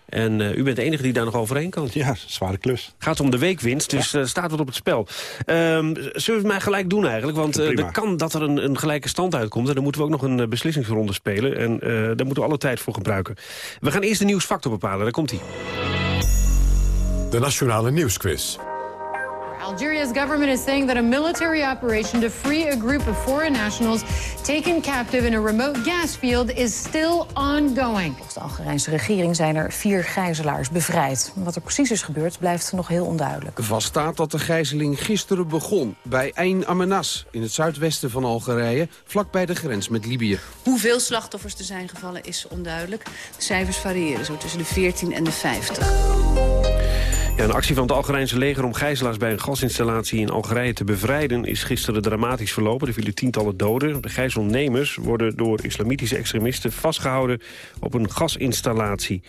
S16: En uh, u bent de enige die daar nog overheen kan.
S28: Ja, zware klus.
S16: Gaat om de weekwinst, dus ja. uh, staat wat op het spel. Um, zullen we het maar gelijk doen eigenlijk? Want uh, er kan dat er een, een, gelijke stand uitkomt. En dan moeten we ook nog een beslissingsronde spelen. En daar moeten we alle tijd voor gebruiken. We gaan eerst de nieuwsfactor bepalen. Daar komt hij.
S4: De Nationale Nieuwsquiz.
S29: Algeria's government is saying that a military operation to free a group of foreign nationals taken captive in a remote gas field is still ongoing.
S30: Volgens de Algerijnse regering zijn er vier gijzelaars bevrijd. Wat er precies is gebeurd blijft nog heel onduidelijk.
S31: Vaststaat dat de gijzeling gisteren begon bij Ain Amenas in het zuidwesten van Algerije, vlakbij de grens met Libië.
S32: Hoeveel slachtoffers er zijn gevallen is onduidelijk. De cijfers variëren zo tussen de 14 en de 50.
S16: Een actie van het Algerijnse leger om gijzelaars bij een gasinstallatie in Algerije te bevrijden is gisteren dramatisch verlopen. Er vielen tientallen doden. De gijzelnemers worden door islamitische extremisten vastgehouden op een gasinstallatie.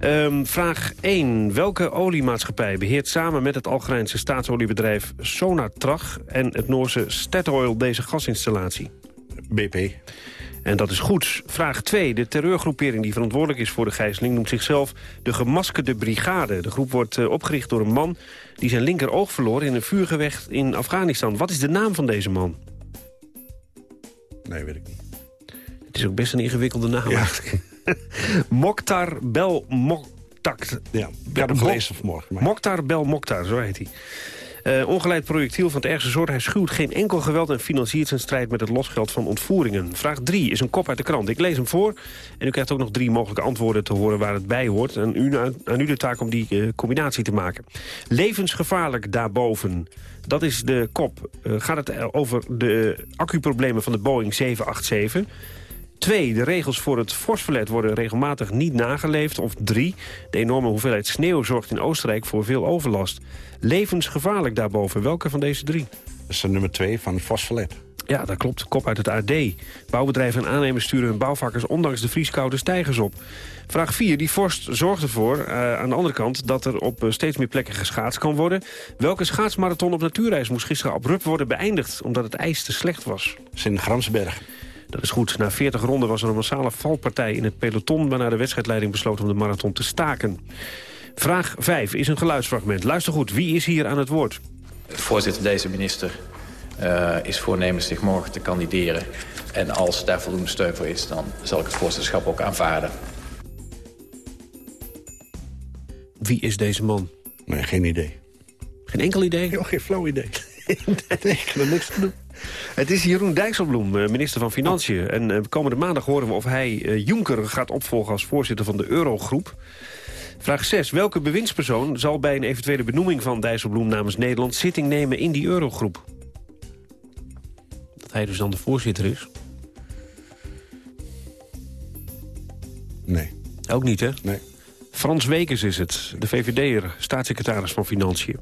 S16: Um, vraag 1. Welke oliemaatschappij beheert samen met het Algerijnse staatsoliebedrijf Sonatrach en het Noorse Statoil deze gasinstallatie?
S28: BP.
S16: En dat is goed. Vraag 2. De terreurgroepering die verantwoordelijk is voor de gijzeling... noemt zichzelf de Gemaskerde Brigade. De groep wordt uh, opgericht door een man die zijn linkeroog verloor... in een vuurgevecht in Afghanistan. Wat is de naam van deze man?
S28: Nee, weet ik niet.
S16: Het is ook best een ingewikkelde naam.
S28: Ja.
S16: Mokhtar Bel Mokhtar.
S28: Ja, ik heb hem gelezen vanmorgen. Maar...
S16: Mokhtar Bel Mokhtar, zo heet hij. Uh, ongeleid projectiel van het ergste soort. Hij schuwt geen enkel geweld en financiert zijn strijd met het losgeld van ontvoeringen. Vraag 3 is een kop uit de krant. Ik lees hem voor en u krijgt ook nog drie mogelijke antwoorden te horen waar het bij hoort. En u, aan u de taak om die uh, combinatie te maken. Levensgevaarlijk daarboven. Dat is de kop. Uh, gaat het over de accuproblemen van de Boeing 787... Twee, de regels voor het fosforlet worden regelmatig niet nageleefd. Of drie, de enorme hoeveelheid sneeuw zorgt in Oostenrijk voor veel overlast. Levensgevaarlijk daarboven. Welke van deze drie?
S28: Dat is de nummer twee van het fosforlet.
S16: Ja, dat klopt. Kop uit het AD. Bouwbedrijven en aannemers sturen hun bouwvakkers ondanks de vrieskoude stijgers op. Vraag 4. Die vorst zorgt ervoor, uh, aan de andere kant, dat er op uh, steeds meer plekken geschaatst kan worden. Welke schaatsmarathon op natuurreis moest gisteren abrupt worden beëindigd, omdat het ijs te slecht was?
S28: Sint-Gramsberg.
S16: Dat is goed. Na 40 ronden was er een massale valpartij in het peloton... waarna de wedstrijdleiding besloot om de marathon te staken. Vraag 5 is een geluidsfragment. Luister goed, wie is hier aan het woord?
S33: Voorzitter, deze minister uh, is voornemens zich morgen te kandideren. En als daar voldoende steun voor is, dan zal ik het voorzitterschap ook aanvaarden.
S16: Wie is deze man?
S28: Nee, geen idee.
S16: Geen enkel idee?
S28: Heel geen flauw idee. nee, ik kan er niks aan doen.
S16: Het is Jeroen Dijsselbloem, eh, minister van Financiën. En uh, komende maandag horen we of hij uh, Juncker gaat opvolgen als voorzitter van de Eurogroep. Vraag 6. Welke bewindspersoon zal bij een eventuele benoeming van Dijsselbloem namens Nederland zitting nemen in die Eurogroep? Dat hij dus dan de voorzitter is?
S28: Nee.
S16: Ook niet, hè?
S28: Nee.
S16: Frans Wekers is het, de VVD'er, staatssecretaris van Financiën.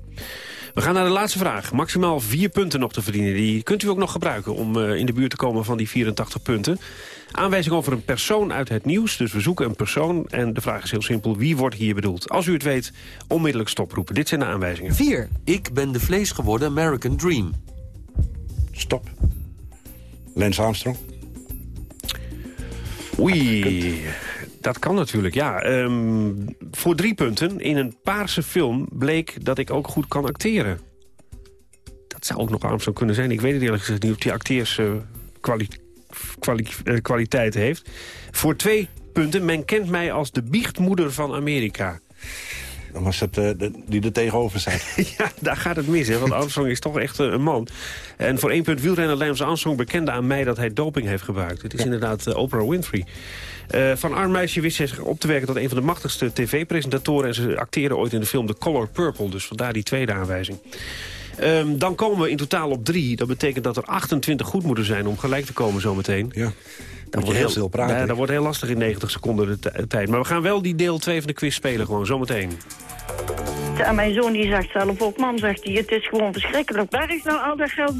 S16: We gaan naar de laatste vraag. Maximaal vier punten nog te verdienen. Die kunt u ook nog gebruiken om uh, in de buurt te komen van die 84 punten. Aanwijzing over een persoon uit het nieuws. Dus we zoeken een persoon. En de vraag is heel simpel. Wie wordt hier bedoeld? Als u het weet, onmiddellijk stoproepen. Dit zijn de aanwijzingen.
S34: 4. Ik ben de vleesgeworden American Dream.
S28: Stop. Lance Armstrong.
S16: Oei. Dat kan natuurlijk, ja. Um, voor drie punten. In een paarse film bleek dat ik ook goed kan acteren. Dat zou ook nog Armstrong kunnen zijn. Ik weet het eerlijk gezegd niet of die acteers kwali uh, kwaliteit heeft. Voor twee punten. Men kent mij als de biechtmoeder van Amerika.
S28: Dan was het uh, de, die er tegenover staat.
S16: ja, daar gaat het mis, hè, want Armstrong is toch echt uh, een man. En voor één punt wielrenner Lance Armstrong bekende aan mij dat hij doping heeft gebruikt. Het is ja. inderdaad uh, Oprah Winfrey. van arm meisje wist zij zich op te werken tot een van de machtigste tv-presentatoren... en ze acteerde ooit in de film The Color Purple, dus vandaar die tweede aanwijzing. Um, dan komen we in totaal op drie. Dat betekent dat er 28 goed moeten zijn om gelijk te komen zometeen.
S28: Ja.
S16: Dat wordt heel, stil praten. Ja, dat wordt heel lastig in 90 seconden de tijd. Maar we gaan wel die deel 2 van de quiz spelen gewoon, zometeen.
S35: En mijn zoon die zegt zelf ook, mam zegt hij, het is gewoon verschrikkelijk. Waar is nou al dat geld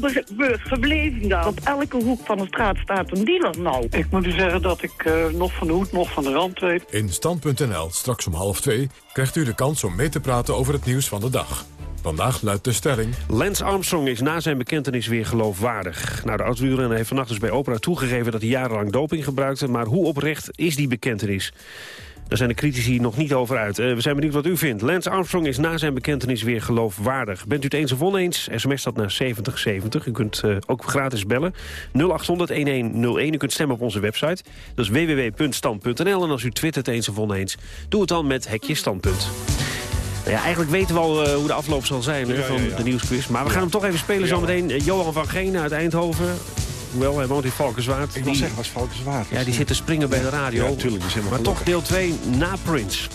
S35: gebleven dan? Op elke hoek van de straat staat een dealer nou.
S36: Ik moet u zeggen dat ik uh, nog van de hoed, nog van de rand weet.
S4: In Stand.nl, straks om half twee, krijgt u de kans om mee te praten over het nieuws van de dag. Vandaag luidt de stelling...
S16: Lance Armstrong is na zijn bekentenis weer geloofwaardig. Nou, de oud-wielrenner heeft vannacht dus bij Opera toegegeven... dat hij jarenlang doping gebruikte. Maar hoe oprecht is die bekentenis? Daar zijn de critici nog niet over uit. Uh, we zijn benieuwd wat u vindt. Lance Armstrong is na zijn bekentenis weer geloofwaardig. Bent u het eens of oneens? SMS dat naar 7070. U kunt uh, ook gratis bellen. 0800-1101. U kunt stemmen op onze website. Dat is www.stand.nl. En als u twittert eens of oneens, doe het dan met hekje standpunt. Nou ja, eigenlijk weten we al uh, hoe de afloop zal zijn ja, van ja, ja. de nieuwsquiz. Maar we gaan hem toch even spelen zometeen. Uh, Johan van Genen uit Eindhoven. Hoewel, hij woont in Valkenswaard.
S28: Ik wil zeggen, was Valkenswaard.
S16: Ja, die zit te springen bij de radio.
S28: Ja, tuurlijk. Die
S16: maar toch deel 2 na Prince.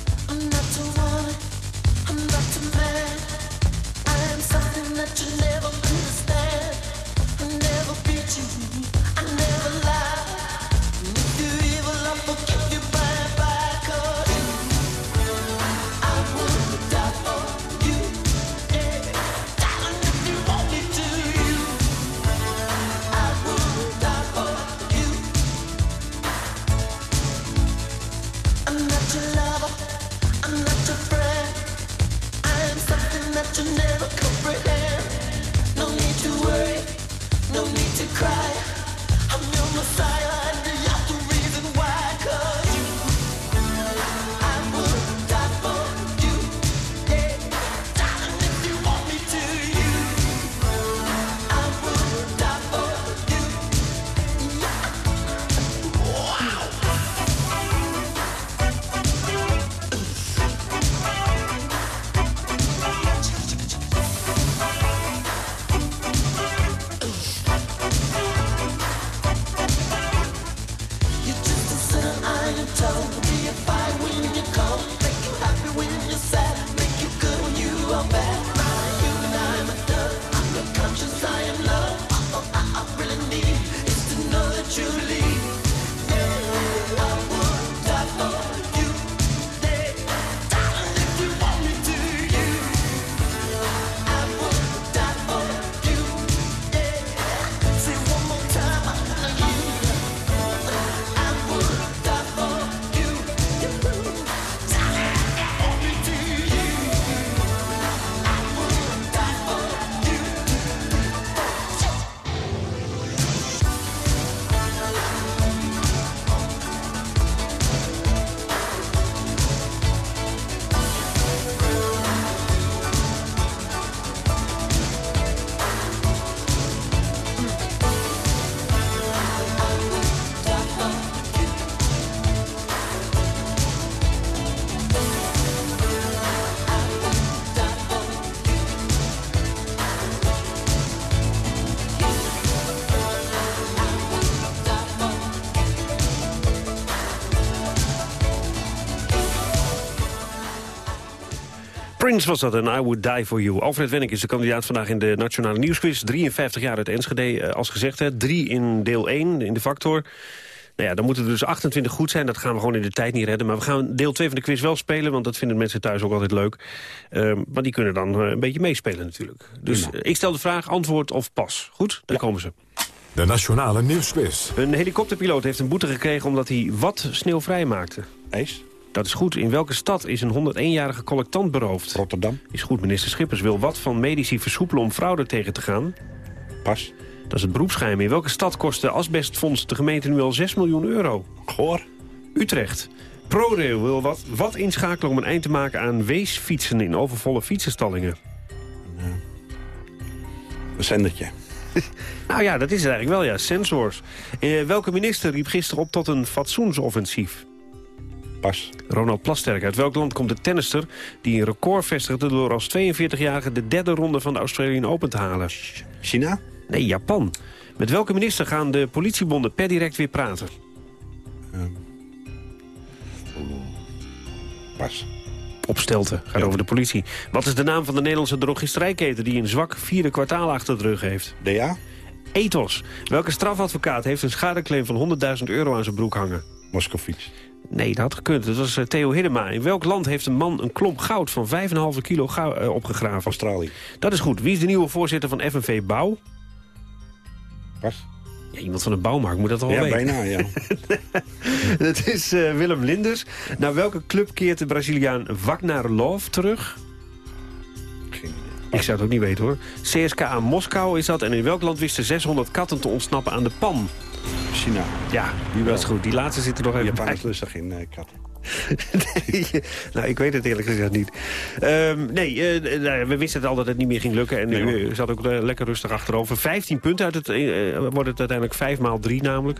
S16: Prince was dat en I Would Die For You. Alfred Wenning is de kandidaat vandaag in de Nationale Nieuwsquiz. 53 jaar uit Enschede, eh, als gezegd. Hè. Drie in deel 1, in de factor. Nou ja, dan moeten er dus 28 goed zijn. Dat gaan we gewoon in de tijd niet redden. Maar we gaan deel 2 van de quiz wel spelen, want dat vinden mensen thuis ook altijd leuk. Maar die kunnen dan uh, een beetje meespelen natuurlijk. Dus uh, ik stel de vraag, antwoord of pas. Goed, daar ja. komen ze.
S4: De Nationale Nieuwsquiz.
S16: Een helikopterpiloot heeft een boete gekregen omdat hij wat sneeuw vrijmaakte.
S28: IJs?
S16: Dat is goed. In welke stad is een 101-jarige collectant beroofd?
S28: Rotterdam.
S16: Is goed. Minister Schippers wil wat van medici versoepelen om fraude tegen te gaan?
S28: Pas.
S16: Dat is het beroepsgeheim. In welke stad kost de asbestfonds de gemeente nu al 6 miljoen euro?
S28: Goor.
S16: Utrecht. ProRail wil wat, wat inschakelen om een eind te maken aan weesfietsen in overvolle fietsenstallingen?
S28: Een zendertje.
S16: nou ja, dat is het eigenlijk wel, ja. Sensors. Uh, welke minister riep gisteren op tot een fatsoensoffensief?
S28: Pas.
S16: Ronald Plasterk. Uit welk land komt de tennister die een record vestigde... door als 42-jarige de derde ronde van de Australian Open te halen?
S28: China?
S16: Nee, Japan. Met welke minister gaan de politiebonden per direct weer praten?
S28: Um. Pas.
S16: Opstelten, gaat ja. over de politie. Wat is de naam van de Nederlandse drogisterijketen... die een zwak vierde kwartaal achter de rug heeft?
S28: DA?
S16: Ethos. Welke strafadvocaat heeft een schadeclaim van 100.000 euro aan zijn broek hangen?
S28: Moskovits.
S16: Nee, dat had gekund. Dat was uh, Theo Hiddema. In welk land heeft een man een klomp goud van 5,5 kilo uh, opgegraven?
S28: Australië.
S16: Dat is goed. Wie is de nieuwe voorzitter van FNV Bouw?
S28: Pas.
S16: Ja, iemand van de bouwmarkt moet dat al
S28: ja,
S16: weten.
S28: bijna, ja.
S16: dat is uh, Willem Linders. Naar welke club keert de Braziliaan Wagner Love terug? Ik zou het ook niet weten hoor. CSKA Moskou is dat. En in welk land wisten 600 katten te ontsnappen aan de pan?
S28: China.
S16: Ja, die was goed. Die laatste zit er nog even
S28: Japan
S16: bij.
S28: is lustig in uh, katten.
S16: nee, nou, ik weet het eerlijk gezegd niet. Um, nee, uh, nou, we wisten het al dat het niet meer ging lukken. En nee, u zat ook uh, lekker rustig achterover. 15 punten uit het, uh, wordt het uiteindelijk 5 maal 3 namelijk.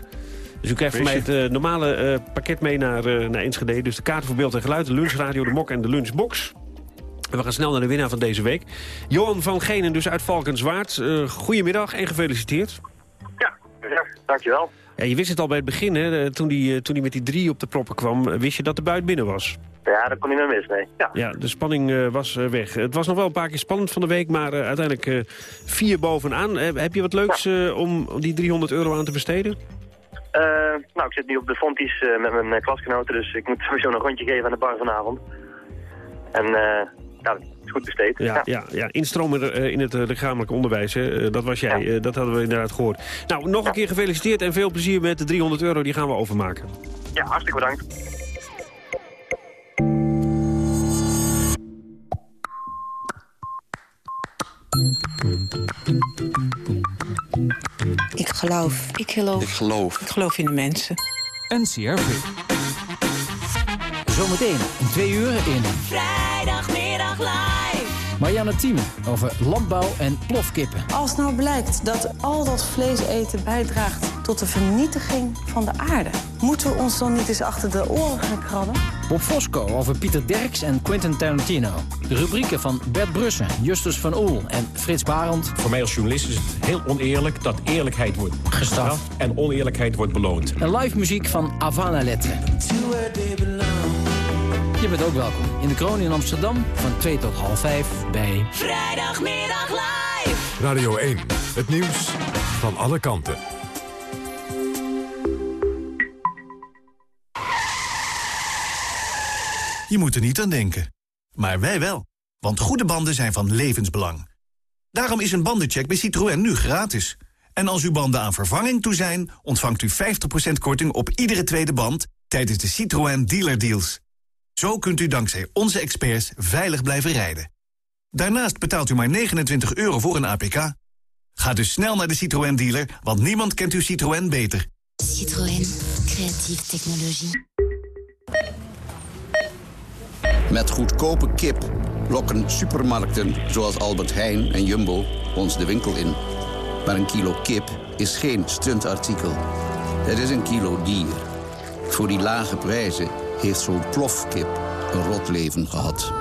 S16: Dus u krijgt van mij het normale pakket mee naar, naar Enschede. Dus de kaarten voor beeld en geluid, de lunchradio, de mok en de lunchbox. En we gaan snel naar de winnaar van deze week. Johan van Genen, dus uit Valkenswaard. goedemiddag en gefeliciteerd.
S37: Ja dankjewel.
S16: Ja, je wist het al bij het begin, hè? Toen hij toen die met die drie op de proppen kwam... wist je dat de buit binnen was.
S37: Ja, dat kon niet meer mis, nee. Ja,
S16: ja de spanning uh, was uh, weg. Het was nog wel een paar keer spannend van de week... maar uh, uiteindelijk vier bovenaan. heb je wat leuks ja. om die 300 euro aan te besteden?
S37: nou, ik zit nu op de Fonties met mijn klasgenoten... dus ik moet sowieso een rondje geven aan de bar vanavond. En ja, goed besteed.
S16: Ja, ja. ja, ja. instromen uh, in het uh, lichamelijk onderwijs, hè. Uh, dat was jij, ja. dat hadden we inderdaad gehoord. Nou, nog een keer gefeliciteerd en veel plezier met de 300 euro, die gaan we overmaken.
S37: Ja, hartstikke bedankt.
S38: Ik geloof.
S39: Ik geloof.
S38: Ik geloof. Ik geloof in de mensen.
S40: NCRV. Zometeen om twee uur in...
S41: Vrijdagmiddag live.
S40: Marianne Thieme over landbouw en plofkippen.
S38: Als nou blijkt dat al dat vlees eten bijdraagt tot de vernietiging van de aarde... moeten we ons dan niet eens achter de oren gaan krabben?
S40: Bob Fosco over Pieter Derks en Quentin Tarantino. De rubrieken van Bert Brussen, Justus van Oel en Frits Barend.
S42: Voor mij als journalist is het heel oneerlijk dat eerlijkheid wordt gestraft... en oneerlijkheid wordt beloond.
S40: En live muziek van Havana Letter. Je bent ook welkom in de Kroon in Amsterdam van 2 tot half 5 bij...
S41: Vrijdagmiddag live.
S4: Radio 1, het nieuws van alle kanten.
S43: Je moet er niet aan denken. Maar wij wel. Want goede banden zijn van levensbelang. Daarom is een bandencheck bij Citroën nu gratis. En als uw banden aan vervanging toe zijn... ontvangt u 50% korting op iedere tweede band... tijdens de Citroën Dealer Deals. Zo kunt u dankzij onze experts veilig blijven rijden. Daarnaast betaalt u maar 29 euro voor een APK. Ga dus snel naar de Citroën dealer, want niemand kent uw Citroën beter.
S44: Citroën, creatieve technologie.
S45: Met goedkope kip lokken supermarkten zoals Albert Heijn en Jumbo ons de winkel in. Maar een kilo kip is geen stuntartikel. Het is een kilo dier. Voor die lage prijzen heeft zo'n plofkip een rot leven gehad.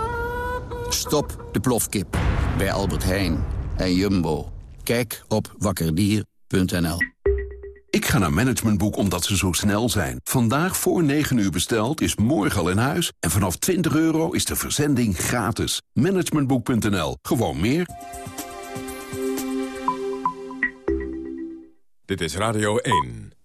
S45: Stop de plofkip bij Albert Heijn en Jumbo. Kijk op wakkerdier.nl.
S46: Ik ga naar Managementboek omdat ze zo snel zijn. Vandaag voor 9 uur besteld is morgen al in huis. En vanaf 20 euro is de verzending gratis. Managementboek.nl. Gewoon meer.
S4: Dit is Radio 1.